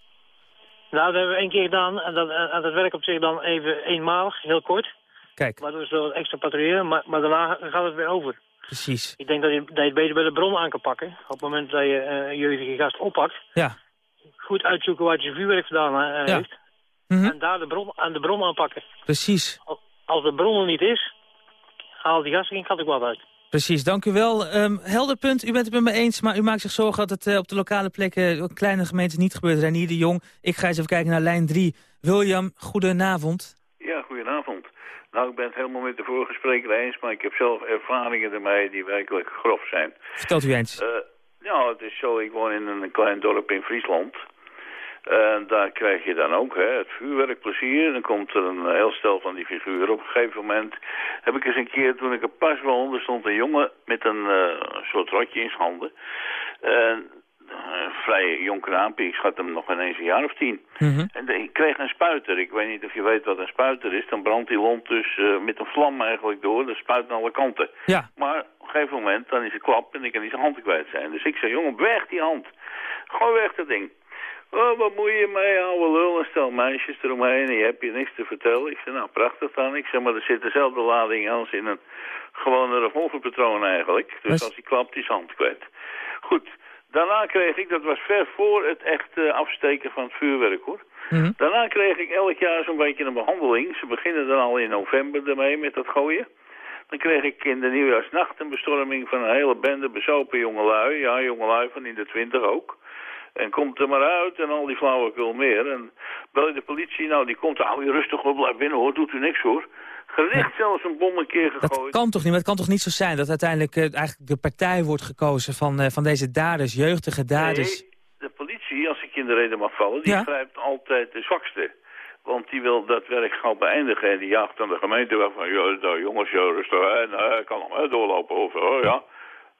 Nou, dat hebben we één keer gedaan. En dat, en dat werkt op zich dan even eenmalig, heel kort. Kijk. Waardoor ze wat extra patrouilleren. Maar, maar daarna gaat het weer over. Precies. Ik denk dat je, dat je het beter bij de bron aan kan pakken. Op het moment dat je uh, een jeugdige gast oppakt. Ja. Goed uitzoeken wat je vuurwerk gedaan uh, ja. heeft. Mm -hmm. En daar de bron, aan de bron aanpakken. Precies. Als de bron er niet is, haal die gasten geen kattenkwaad uit. Precies, dank u wel. Um, helder punt, u bent het met me eens, maar u maakt zich zorgen dat het uh, op de lokale plekken, kleine gemeentes niet gebeurt. Renier de Jong, ik ga eens even kijken naar lijn 3. William, goedenavond. Ja, goedenavond. Nou, ik ben het helemaal met de vorige spreker eens, maar ik heb zelf ervaringen ermee die werkelijk grof zijn. Vertelt u eens. Uh, nou, het is zo, ik woon in een klein dorp in Friesland. En daar krijg je dan ook hè, het vuurwerkplezier. Dan komt er een heel stel van die figuren. Op een gegeven moment heb ik eens een keer, toen ik er pas woonde, stond een jongen met een uh, soort rotje in zijn handen. En vrij jong kraampje, ik schat hem nog ineens een jaar of tien. Mm -hmm. En ik kreeg een spuiter. Ik weet niet of je weet wat een spuiter is. Dan brandt die lont dus uh, met een vlam eigenlijk door. Dat spuit aan alle kanten. Ja. Maar op een gegeven moment, dan is het klap en dan kan hij zijn hand kwijt zijn. Dus ik zei, jongen, weg die hand. Gooi weg dat ding. Oh, wat moet je mee, ouwe lul, en stel meisjes eromheen en je hebt je niks te vertellen. Ik zei, nou, prachtig dan. Ik zeg, maar er zit dezelfde lading als in een gewone revolverpatroon eigenlijk. Dus als hij klapt, is hand kwijt. Goed, daarna kreeg ik, dat was ver voor het echt uh, afsteken van het vuurwerk hoor. Mm -hmm. Daarna kreeg ik elk jaar zo'n beetje een behandeling. Ze beginnen dan al in november ermee met dat gooien. Dan kreeg ik in de nieuwjaarsnacht een bestorming van een hele bende bezopen jongelui. Ja, jongelui van in de twintig ook. En komt er maar uit en al die flauwekul meer. En bel je de politie, nou die komt, hou je rustig op, blijf binnen hoor, doet u niks hoor. Gericht zelfs een bom een keer gegooid. Dat kan toch niet, maar het kan toch niet zo zijn dat uiteindelijk uh, eigenlijk de partij wordt gekozen van, uh, van deze daders, jeugdige daders. Nee, de politie, als ik in de reden mag vallen, die Ja. grijpt altijd de zwakste. Want die wil dat werk gauw beëindigen en die jaagt dan de gemeente weg van, nou, jongens, ja, rustig, hè, kan nog hè, doorlopen of zo, ja.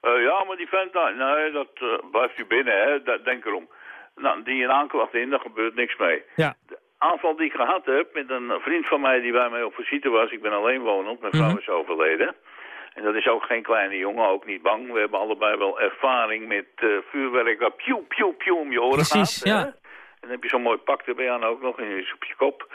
Uh, ja, maar die vent daar, nee, dat blijft u binnen, hè, dat, denk erom. Nou, die een aanklacht in, daar gebeurt niks mee. Ja. Aanval die ik gehad heb met een vriend van mij die bij mij op visite was, ik ben alleen wonend, mijn vrouw Mhm. is overleden. En dat is ook geen kleine jongen, ook niet bang. We hebben allebei wel ervaring met uh, vuurwerk dat pieuw, pieuw, pieuw om je oren Precies, gaat. ja. Hè? En dan heb je zo'n mooi pak erbij aan ook nog en je op je kop.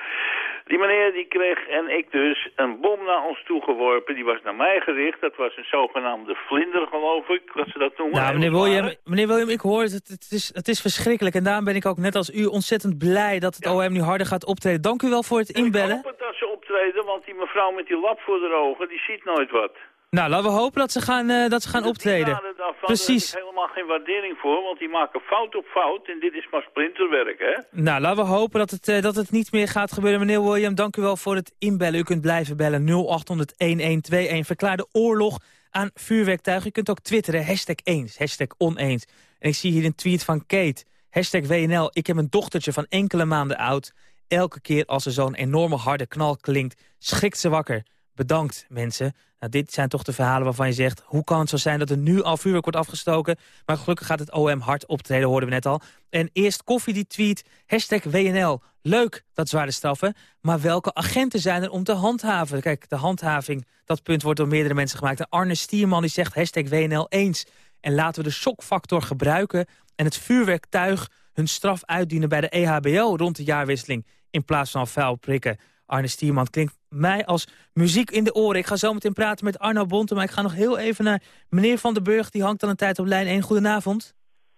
Die meneer die kreeg en ik dus een bom naar ons toe geworpen. Die was naar mij gericht. Dat was een zogenaamde vlinder, geloof ik, wat ze dat noemen. Nou, meneer William, meneer William, ik hoor het, het, is, het is verschrikkelijk. En daarom ben ik ook net als u ontzettend blij dat het OM nu harder gaat optreden. Dank u wel voor het Ik inbellen. hoop het dat ze optreden, want die mevrouw met die lap voor de ogen, die ziet nooit wat. Nou, laten we hopen dat ze gaan, uh, dat ze gaan optreden. Daar Precies. helemaal geen waardering voor, want die maken fout op fout. En dit is maar splinterwerk, hè? Nou, laten we hopen dat het, uh, dat het niet meer gaat gebeuren. Meneer William, dank u wel voor het inbellen. U kunt blijven bellen 0800-1121. Verklaar de oorlog aan vuurwerktuigen. U kunt ook twitteren, hashtag eens, hashtag oneens. En ik zie hier een tweet van Kate, hashtag WNL. Ik heb een dochtertje van enkele maanden oud. Elke keer als er zo'n enorme harde knal klinkt, schrikt ze wakker. Bedankt, mensen. Nou, dit zijn toch de verhalen waarvan je zegt... hoe kan het zo zijn dat er nu al vuurwerk wordt afgestoken? Maar gelukkig gaat het OM hard optreden, hoorden we net al. En eerst Koffie die tweet, hashtag WNL. Leuk, dat zware straffen. Maar welke agenten zijn er om te handhaven? Kijk, de handhaving, dat punt wordt door meerdere mensen gemaakt. En Arne Stierman die zegt hashtag WNL eens. En laten we de shockfactor gebruiken... en het vuurwerktuig hun straf uitdienen bij de EHBO rond de jaarwisseling... in plaats van vuil prikken. Arne Stierman klinkt mij als muziek in de oren. Ik ga zo meteen praten met Arno Bonte, maar ik ga nog heel even naar meneer Van den Burg. Die hangt al een tijd op lijn 1. Goedenavond.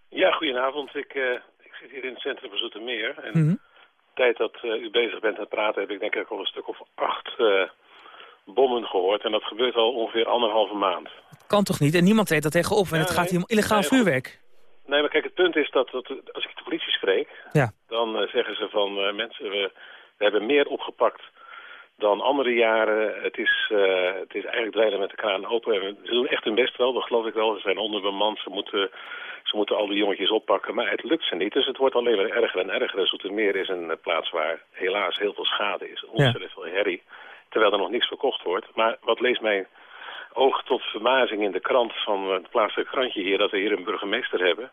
Ja, goedenavond. Ik, uh, ik zit hier in het centrum van Zoetermeer. En Mhm. de tijd dat uh, u bezig bent met praten heb ik denk ik al een stuk of acht uh, bommen gehoord. En dat gebeurt al ongeveer anderhalve maand. Kan toch niet? En niemand treedt dat tegenop. En Ja, het gaat hier om illegaal Nee, vuurwerk. Nee, maar kijk, het punt is dat, dat als ik de politie spreek... Ja. dan zeggen ze van mensen, we, we hebben meer opgepakt dan andere jaren. Het is, uh, het is eigenlijk dweilen met de kraan open. En ze doen echt hun best wel, dat geloof ik wel. Ze zijn onderbemand, ze moeten, ze moeten al die jongetjes oppakken. Maar het lukt ze niet, dus het wordt alleen maar erger en erger. Zoetermeer is een plaats waar helaas heel veel schade is. Ontzettend veel herrie. Terwijl er nog niks verkocht wordt. Maar wat leest mijn oog tot verbazing in de krant van het plaatselijke krantje hier... dat we hier een burgemeester hebben...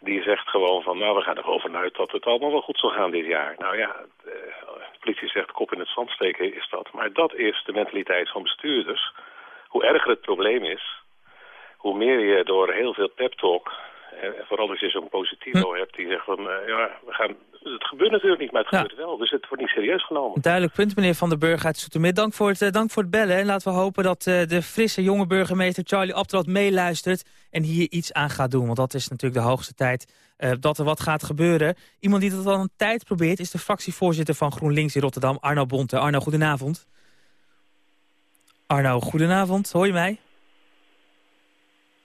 Die zegt gewoon van, nou, we gaan er vanuit dat het allemaal wel goed zal gaan dit jaar. Nou ja, de, de politie zegt kop in het zand steken is dat. Maar dat is de mentaliteit van bestuurders. Hoe erger het probleem is, hoe meer je door heel veel pep talk... en vooral als je zo'n positivo hebt die zegt van, uh, ja, we gaan... Het gebeurt natuurlijk niet, maar het ja. gebeurt wel. Dus het wordt niet serieus genomen. Duidelijk punt, meneer Van den Burg uit Soetermeer. Dank voor het, uh, dank voor het bellen. En laten we hopen dat uh, de frisse jonge burgemeester Charlie Abtrot meeluistert... en hier iets aan gaat doen. Want dat is natuurlijk de hoogste tijd dat er wat gaat gebeuren. Iemand die dat al een tijd probeert... is de fractievoorzitter van GroenLinks in Rotterdam, Arno Bonte. Arno, goedenavond. Arno, goedenavond. Hoor je mij?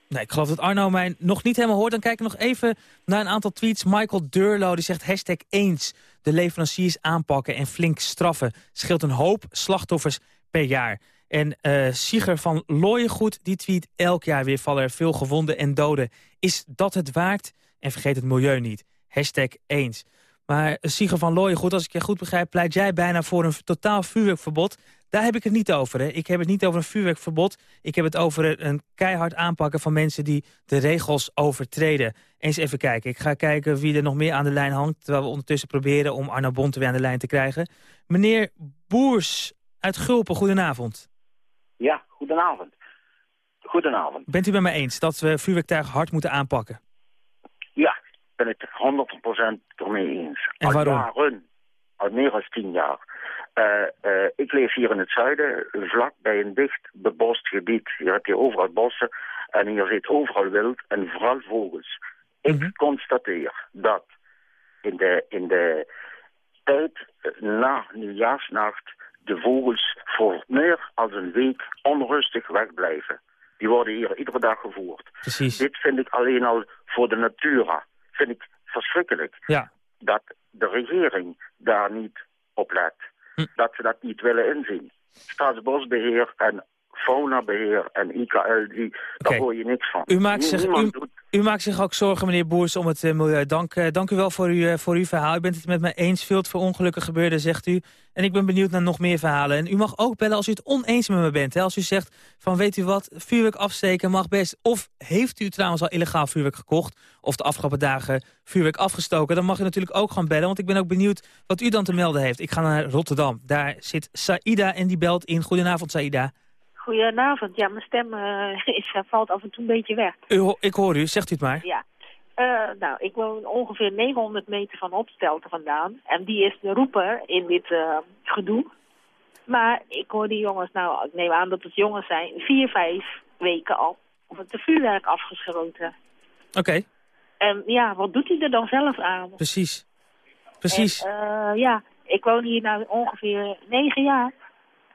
Nee, ik geloof dat Arno mij nog niet helemaal hoort. Dan kijk ik nog even naar een aantal tweets. Michael Durlo die zegt hashtag eens. De leveranciers aanpakken en flink straffen. Scheelt een hoop slachtoffers per jaar. En uh, Sieger van Looiengoed die tweet elk jaar weer vallen er veel gewonden en doden. Is dat het waard? En vergeet het milieu niet. Hashtag eens. Maar Sieger van Looiengoed, als ik je goed begrijp... pleit jij bijna voor een totaal vuurwerkverbod. Daar heb ik het niet over. Hè. Ik heb het niet over een vuurwerkverbod. Ik heb het over een keihard aanpakken van mensen die de regels overtreden. Eens even kijken. Ik ga kijken wie er nog meer aan de lijn hangt... terwijl we ondertussen proberen om Arno Bonte weer aan de lijn te krijgen. Meneer Boers uit Gulpen, goedenavond. Ja, goedenavond. Goedenavond. Bent u met mij eens dat we vuurwerktuigen hard moeten aanpakken? Ben ik het 100% ermee eens. En waarom? Al jaren, al meer dan tien jaar. Uh, uh, ik leef hier in het zuiden, vlak bij een dicht bebost gebied. Hier heb je overal bossen en hier zit overal wild en vooral vogels. Ik mm -hmm. constateer dat in de, in de tijd na nieuwjaarsnacht de vogels voor meer dan een week onrustig wegblijven. Die worden hier iedere dag gevoerd. Precies. Dit vind ik alleen al voor de natura vind ik verschrikkelijk. Ja. Dat de regering daar niet op let. Hm. Dat ze dat niet willen inzien. Staatsbosbeheer en faunabeheer en IKL, die, okay. daar hoor je niks van. U maakt, zich, u, u maakt zich ook zorgen, meneer Boers, om het uh, milieu. Dank, uh, dank u wel voor, u, uh, voor uw verhaal. U bent het met mij eens. Veel te ongelukken gebeurde, zegt u. En ik ben benieuwd naar nog meer verhalen. En u mag ook bellen als u het oneens met me bent. Hè? Als u zegt van, weet u wat, vuurwerk afsteken mag best. Of heeft u trouwens al illegaal vuurwerk gekocht... of de afgelopen dagen vuurwerk afgestoken... dan mag u natuurlijk ook gaan bellen. Want ik ben ook benieuwd wat u dan te melden heeft. Ik ga naar Rotterdam. Daar zit Saida en die belt in. Goedenavond, Saida. Goedenavond. Ja, mijn stem uh, is, valt af en toe een beetje weg. U, ik hoor u, zegt u het maar. Ja. Uh, nou, ik woon ongeveer 900 meter van Opstelten vandaan. En die is de roeper in dit uh, gedoe. Maar ik hoor die jongens, nou, ik neem aan dat het jongens zijn, vier, vijf weken al op het vuurwerk afgeschoten. Oké. Okay. En ja, wat doet hij er dan zelf aan? Precies. Precies. En, ja, ik woon hier nu ongeveer negen jaar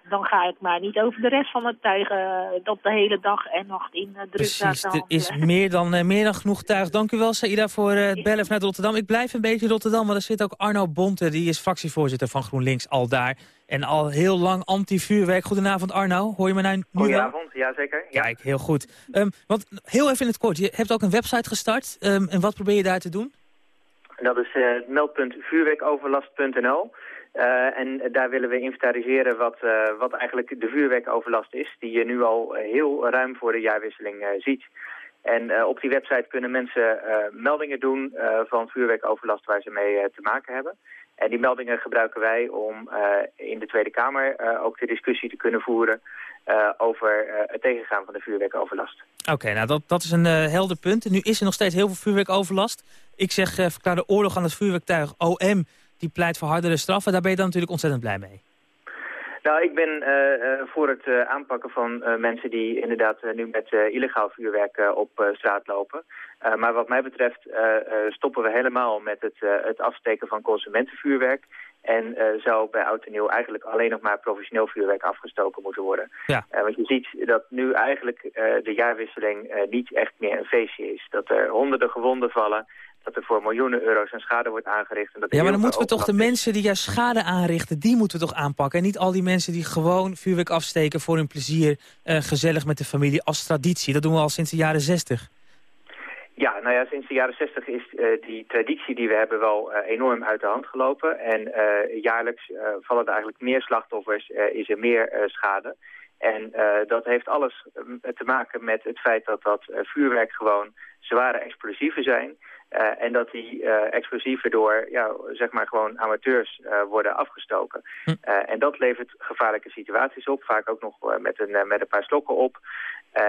dan ga ik maar niet over de rest van het tuigen dat de hele dag en nacht in uh, druk Precies, er is meer dan, uh, meer dan genoeg tuig. Dank u wel, Saida, voor uh, het bellen vanuit Rotterdam. Ik blijf een beetje in Rotterdam, maar er zit ook Arno Bonte. Die is fractievoorzitter van GroenLinks al daar. En al heel lang anti-vuurwerk. Goedenavond, Arno. Hoor je me nou nu Goedenavond, ja zeker. Ja. Kijk, heel goed. Um, want heel even in het kort, je hebt ook een website gestart. Um, en wat probeer je daar te doen? Dat is uh, meldpunt vuurwerkoverlast.nl. Uh, en daar willen we inventariseren wat, uh, wat eigenlijk de vuurwerkoverlast is, die je nu al heel ruim voor de jaarwisseling ziet. En op die website kunnen mensen meldingen doen van vuurwerkoverlast waar ze mee te maken hebben. En die meldingen gebruiken wij om in de Tweede Kamer ook de discussie te kunnen voeren over het tegengaan van de vuurwerkoverlast. Oké, nou dat, dat is een helder punt. Nu is er nog steeds heel veel vuurwerkoverlast. Ik zeg, verklaar de oorlog aan het vuurwerktuig OM, die pleit voor hardere straffen. Daar ben je dan natuurlijk ontzettend blij mee. Nou, ik ben uh, voor het uh, aanpakken van mensen die inderdaad nu met illegaal vuurwerk op straat lopen. maar wat mij betreft stoppen we helemaal met het, het afsteken van consumentenvuurwerk. En zou bij Oud en Nieuw eigenlijk alleen nog maar professioneel vuurwerk afgestoken moeten worden. Ja. want je ziet dat nu eigenlijk de jaarwisseling niet echt meer een feestje is. Dat er honderden gewonden vallen, dat er voor miljoenen euro's aan schade wordt aangericht. En dat ja, maar dan moeten we toch de mensen die juist schade aanrichten, die moeten we toch aanpakken. En niet al die mensen die gewoon vuurwerk afsteken voor hun plezier, uh, gezellig met de familie als traditie. Dat doen we al sinds de jaren zestig. Ja, nou ja, sinds de jaren 60 is uh, die traditie die we hebben wel uh, enorm uit de hand gelopen. En jaarlijks vallen er eigenlijk meer slachtoffers, is er meer schade. En dat heeft alles te maken met het feit dat dat vuurwerk gewoon zware explosieven zijn. Uh, en dat die uh, explosieven door ja, zeg maar gewoon amateurs uh, worden afgestoken. Hm. en dat levert gevaarlijke situaties op, vaak ook nog met, een, met een paar slokken op.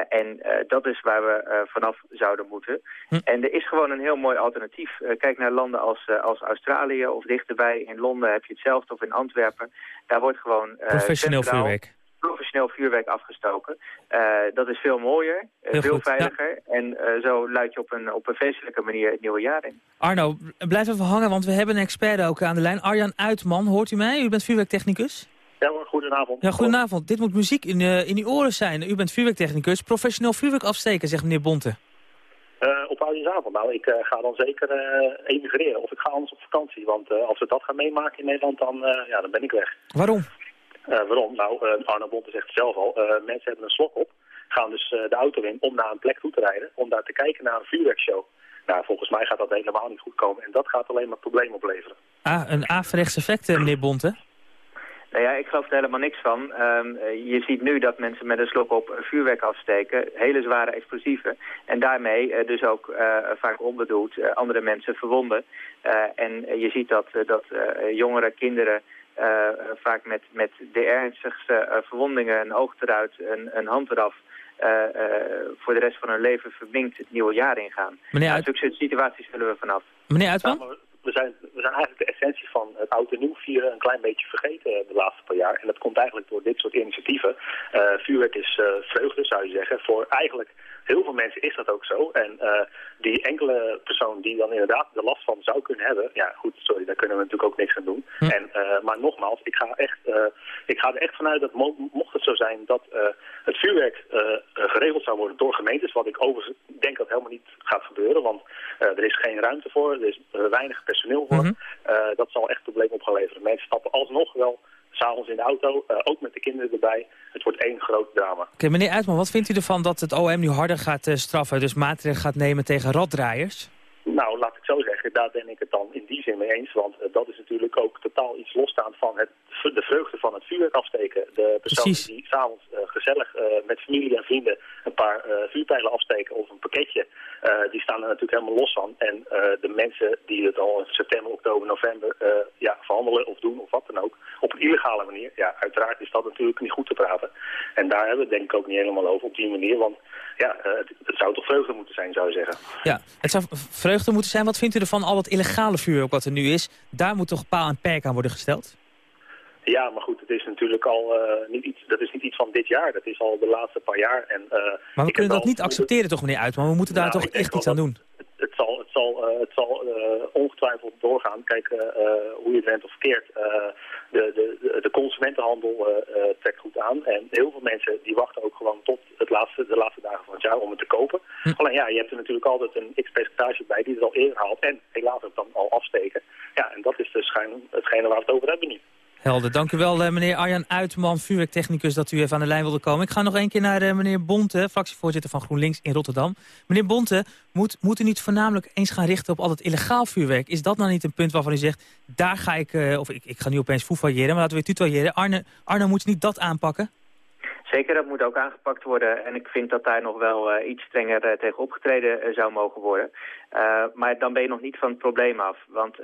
en dat is waar we vanaf zouden moeten. Hm. En er is gewoon een heel mooi alternatief. kijk naar landen als, als Australië of dichterbij. In Londen heb je hetzelfde of in Antwerpen. Daar wordt gewoon... Professioneel vuurwerk professioneel vuurwerk afgestoken. Uh, dat is veel mooier, uh, veel veiliger. En uh, zo luid je op een, op een feestelijke manier het nieuwe jaar in. Arno, blijf even hangen, want we hebben een expert ook aan de lijn. Arjan Uitman, hoort u mij? U bent vuurwerktechnicus? Ja hoor, goedenavond. Ja, goedenavond. Dit moet muziek in, in uw oren zijn. U bent vuurwerktechnicus. Professioneel vuurwerk afsteken, zegt meneer Bonte. op oudjaarsavond. Nou, ik ga dan zeker emigreren. Of ik ga anders op vakantie. Want als we dat gaan meemaken in Nederland, dan, ja, dan ben ik weg. Waarom? Uh, waarom? Nou, uh, Arno Bonte zegt het zelf al. Uh, mensen hebben een slok op, gaan dus de auto in om naar een plek toe te rijden, om daar te kijken naar een vuurwerkshow. Nou, volgens mij gaat dat helemaal niet goed komen en dat gaat alleen maar problemen opleveren. Ah, een averechts effect, meneer Bonte? Nou ja, ik geloof er helemaal niks van. Um, je ziet nu dat mensen met een slok op vuurwerk afsteken, hele zware explosieven. En daarmee uh, dus ook uh, vaak onbedoeld andere mensen verwonden. en je ziet dat, dat jongere kinderen vaak met, met de ernstigste uh, verwondingen, een oog eruit, een, een hand eraf, uh, voor de rest van hun leven verminkt het nieuwe jaar ingaan. Meneer Uit... Zulke situaties willen we vanaf. Meneer Uitman? We zijn, we zijn eigenlijk de essentie van het oud en nieuw vieren een klein beetje vergeten de laatste paar jaar. En dat komt eigenlijk door dit soort initiatieven. Uh, vuurwerk is uh, vreugde, zou je zeggen. Voor eigenlijk heel veel mensen is dat ook zo. En uh, die enkele persoon die dan inderdaad de last van zou kunnen hebben... ja, goed, sorry, daar kunnen we natuurlijk ook niks aan doen. Hm. En, maar nogmaals, ik ga, echt, ik ga er echt vanuit dat mo mocht het zo zijn... dat het vuurwerk geregeld zou worden door gemeentes... wat ik overigens denk dat helemaal niet gaat gebeuren... want er is geen ruimte voor, er is weinig personeel. Mhm. Eh, dat zal echt problemen op gaan leveren. Mensen stappen alsnog wel s'avonds in de auto, uh, ook met de kinderen erbij. Het wordt één groot drama. Oké, meneer Uitman, wat vindt u ervan dat het OM nu harder gaat uh, straffen... dus maatregelen gaat nemen tegen raddraaiers? Nou, laat ik zo zeggen, daar ben ik het dan in die zin mee eens. Want dat is natuurlijk ook totaal iets losstaand van het, de vreugde van het vuurwerk afsteken. De persoon die s'avonds uh, gezellig met familie en vrienden een paar vuurpijlen afsteken of een pakketje... Die staan er natuurlijk helemaal los van. En de mensen die het al in september, oktober, november ja, verhandelen of doen of wat dan ook, op een illegale manier, ja, uiteraard is dat natuurlijk niet goed te praten. En daar hebben we het denk ik ook niet helemaal over op die manier, want ja, het, het, zou toch vreugde moeten zijn, zou je zeggen. Ja, het zou vreugde moeten zijn. Wat vindt u ervan, al dat illegale vuur wat er nu is, daar moet toch paal en perk aan worden gesteld? Ja, maar goed, het is natuurlijk al uh, niet iets, dat is niet iets van dit jaar. Dat is al de laatste paar jaar. En, uh, maar we kunnen dat niet accepteren toch, meneer Uit? Maar we moeten daar nou, toch echt iets aan doen? Het, het, zal, het zal, uh, het zal ongetwijfeld doorgaan. Kijk, hoe je het bent of verkeerd. de, de, de consumentenhandel trekt goed aan. En heel veel mensen die wachten ook gewoon tot het laatste, de laatste dagen van het jaar om het te kopen. Hm. Alleen ja, je hebt er natuurlijk altijd een x-percentage bij die het al eerder haalt. En helaas ook dan al afsteken. Ja, en dat is dus hetgene waar we het over hebben nu. Helder, dank u wel eh, meneer Arjan Uitman, vuurwerktechnicus, dat u even aan de lijn wilde komen. Ik ga nog één keer naar uh, meneer Bonte, fractievoorzitter van GroenLinks in Rotterdam. Meneer Bonte, moet, moet u niet voornamelijk eens gaan richten op al het illegaal vuurwerk? Is dat nou niet een punt waarvan u zegt, daar ga ik, uh, of ik, ik ga nu opeens foefailleren, maar laten we tutoyeren. Arne, Arno, moet je niet dat aanpakken? Zeker, dat moet ook aangepakt worden. En ik vind dat daar nog wel uh, iets strenger uh, tegen opgetreden uh, zou mogen worden. maar dan ben je nog niet van het probleem af. Want 60%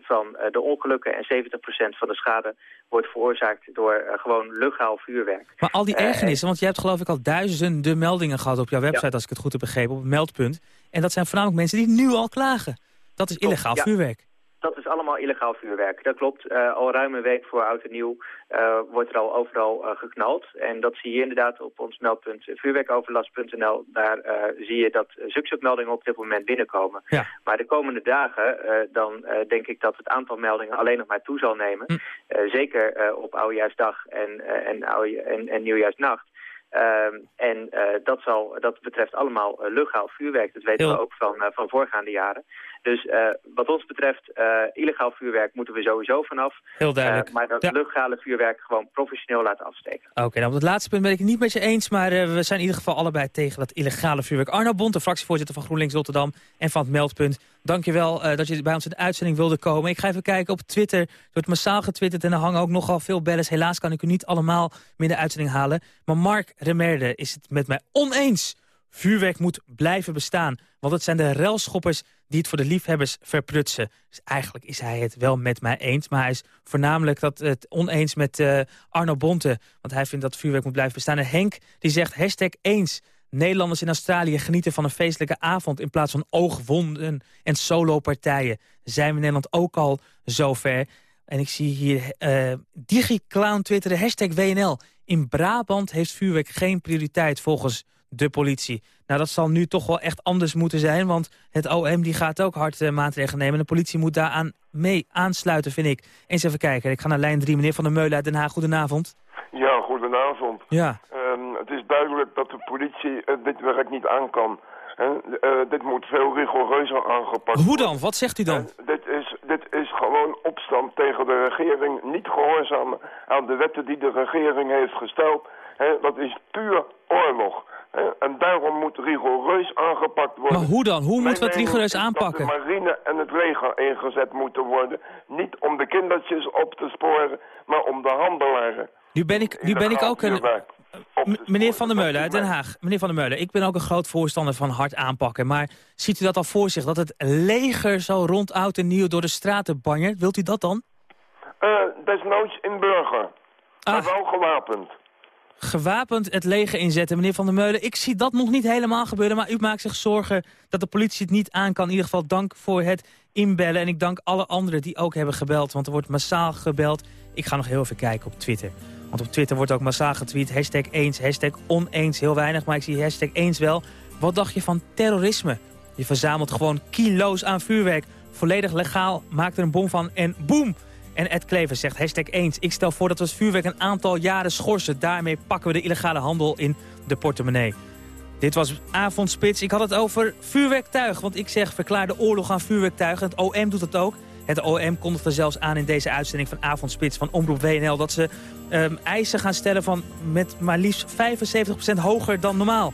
van de ongelukken en 70% van de schade wordt veroorzaakt door gewoon legaal vuurwerk. Maar al die ergernissen, want je hebt geloof ik al duizenden meldingen gehad op jouw website, ja. als ik het goed heb begrepen, op het meldpunt. En dat zijn voornamelijk mensen die nu al klagen. Dat is illegaal ja. vuurwerk. Dat is allemaal illegaal vuurwerk. Dat klopt. Uh, al ruim een week voor oud en nieuw uh, wordt er al overal uh, geknald. En dat zie je inderdaad op ons meldpunt vuurwerkoverlast.nl. Daar zie je dat zulke meldingen op dit moment binnenkomen. Ja. Maar de komende dagen, dan denk ik dat het aantal meldingen alleen nog maar toe zal nemen. Hm. zeker op Oudejaarsdag en, en, oude, en, en Nieuwjaarsnacht. Uh, en uh, dat, zal, dat betreft allemaal uh, legaal vuurwerk. Dat weten Heel. we ook van, uh, van voorgaande jaren. Dus wat ons betreft, illegaal vuurwerk moeten we sowieso vanaf. Heel duidelijk. maar dat Ja. legale vuurwerk gewoon professioneel laten afsteken. Oké, nou op het laatste punt ben ik het niet met je eens, maar eh, we zijn in ieder geval allebei tegen dat illegale vuurwerk. Arno Bont, de fractievoorzitter van GroenLinks Rotterdam en van het Meldpunt. Dankjewel uh, dat je bij ons in de uitzending wilde komen. Ik ga even kijken op Twitter. Er wordt massaal getwitterd en er hangen ook nogal veel bellers. Helaas kan ik u niet allemaal meer in de uitzending halen. Maar Mark Remerde is het met mij oneens. Vuurwerk moet blijven bestaan, want het zijn de relschoppers die het voor de liefhebbers verprutsen. Dus eigenlijk is hij het wel met mij eens, maar hij is voornamelijk dat het oneens met uh, Arno Bonte, want hij vindt dat vuurwerk moet blijven bestaan. En Henk die zegt hashtag eens. Nederlanders in Australië genieten van een feestelijke avond... in plaats van oogwonden en solopartijen. Zijn we in Nederland ook al zover? En ik zie hier uh, DigiClown twitteren, hashtag WNL. In Brabant heeft vuurwerk geen prioriteit volgens de politie. Nou, dat zal nu toch wel echt anders moeten zijn... want het OM die gaat ook hard uh, maatregelen nemen... en de politie moet daaraan mee aansluiten, vind ik. Eens even kijken, ik ga naar lijn 3, meneer Van der Meulen uit Den Haag. Goedenavond. Ja, goedenavond. Ja. Um, het is duidelijk dat de politie uh, dit werk niet aan kan. En, uh, dit moet veel rigoureuzer aangepakt Hoe dan? Wat zegt u dan? Dit, is, dit is gewoon opstand tegen de regering. Niet gehoorzamen aan de wetten die de regering heeft gesteld. He, dat is puur oorlog. He, en daarom moet rigoureus aangepakt worden. Maar hoe dan? Hoe moeten we het rigoureus aanpakken? Dat de marine en het leger ingezet moeten worden. Niet om de kindertjes op te sporen, maar om de handelaren. Nu ben ik, nu ben ik ook een... Meneer Van der Meulen uit Den Haag. Meneer Van der Meulen, ik ben ook een groot voorstander van hard aanpakken. Maar ziet u dat al voor zich, dat het leger zo rond oud en nieuw door de straten banjert? Wilt u dat dan? Uh, desnoods in burger. Ah. Maar wel gewapend. Gewapend het leger inzetten, meneer Van der Meulen. Ik zie dat nog niet helemaal gebeuren, maar u maakt zich zorgen dat de politie het niet aan kan. In ieder geval dank voor het inbellen. En ik dank alle anderen die ook hebben gebeld, want er wordt massaal gebeld. Ik ga nog heel even kijken op Twitter. Want op Twitter wordt ook massaal getweet. Hashtag eens, hashtag oneens. Heel weinig, maar ik zie hashtag eens wel. Wat dacht je van terrorisme? Je verzamelt gewoon kilo's aan vuurwerk. Volledig legaal, maakt er een bom van en boem! En Ed Klever zegt hashtag eens. Ik stel voor dat we het vuurwerk een aantal jaren schorsen. Daarmee pakken we de illegale handel in de portemonnee. Dit was Avondspits. Ik had het over vuurwerktuig. Want ik zeg verklaar de oorlog aan vuurwerktuigen. Het OM doet het ook. Het OM kondigde zelfs aan in deze uitzending van Avondspits van Omroep WNL... dat ze um, eisen gaan stellen van met maar liefst 75% hoger dan normaal.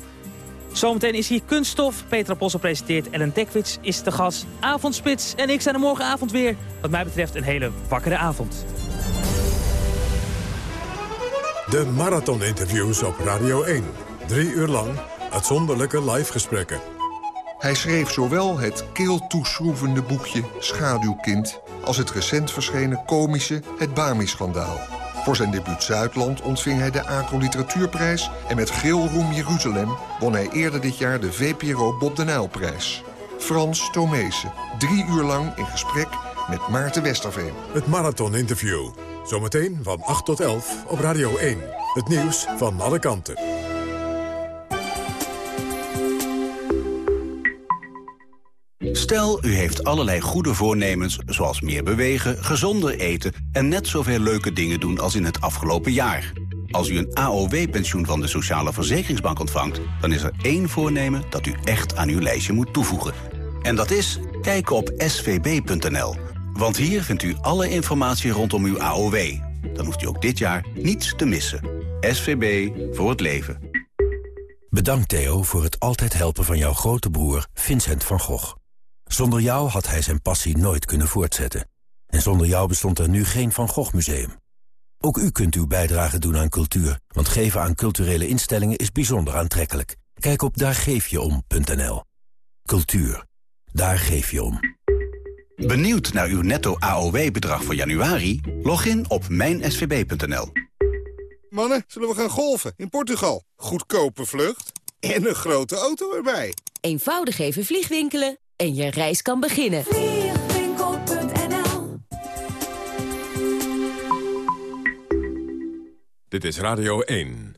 Zometeen is hier Kunststof. Petra Possel presenteert. Ellen Dekwits is de gast. Avondspits. En ik zijn er morgenavond weer. Wat mij betreft een hele wakkere avond. De marathoninterviews op Radio 1. Drie uur lang uitzonderlijke live gesprekken. Hij schreef zowel het keeltoeschroevende boekje Schaduwkind... als het recent verschenen komische Het Bami-schandaal. Voor zijn debuut Zuidland ontving hij de ACRO Literatuurprijs... en met Grilroem Jeruzalem won hij eerder dit jaar de VPRO Bob de Nijlprijs. Frans Tomezen, drie uur lang in gesprek met Maarten Westerveen. Het marathoninterview. Zometeen van 8 tot 11 op Radio 1. Het nieuws van alle kanten. Stel, u heeft allerlei goede voornemens, zoals meer bewegen, gezonder eten... en net zoveel leuke dingen doen als in het afgelopen jaar. Als u een AOW-pensioen van de Sociale Verzekeringsbank ontvangt... dan is er één voornemen dat u echt aan uw lijstje moet toevoegen. En dat is kijken op svb.nl. Want hier vindt u alle informatie rondom uw AOW. Dan hoeft u ook dit jaar niets te missen. SVB voor het leven. Bedankt Theo voor het altijd helpen van jouw grote broer Vincent van Gogh. Zonder jou had hij zijn passie nooit kunnen voortzetten. En zonder jou bestond er nu geen Van Gogh Museum. Ook u kunt uw bijdrage doen aan cultuur, want geven aan culturele instellingen is bijzonder aantrekkelijk. Kijk op daargeefjeom.nl. Cultuur. Daar geef je om. Benieuwd naar uw netto AOW-bedrag voor januari? Log in op mijnsvb.nl. Mannen, zullen we gaan golfen in Portugal? Goedkope vlucht en een grote auto erbij. Eenvoudig even vliegwinkelen en je reis kan beginnen. Vliegwinkel.nl Dit is Radio 1.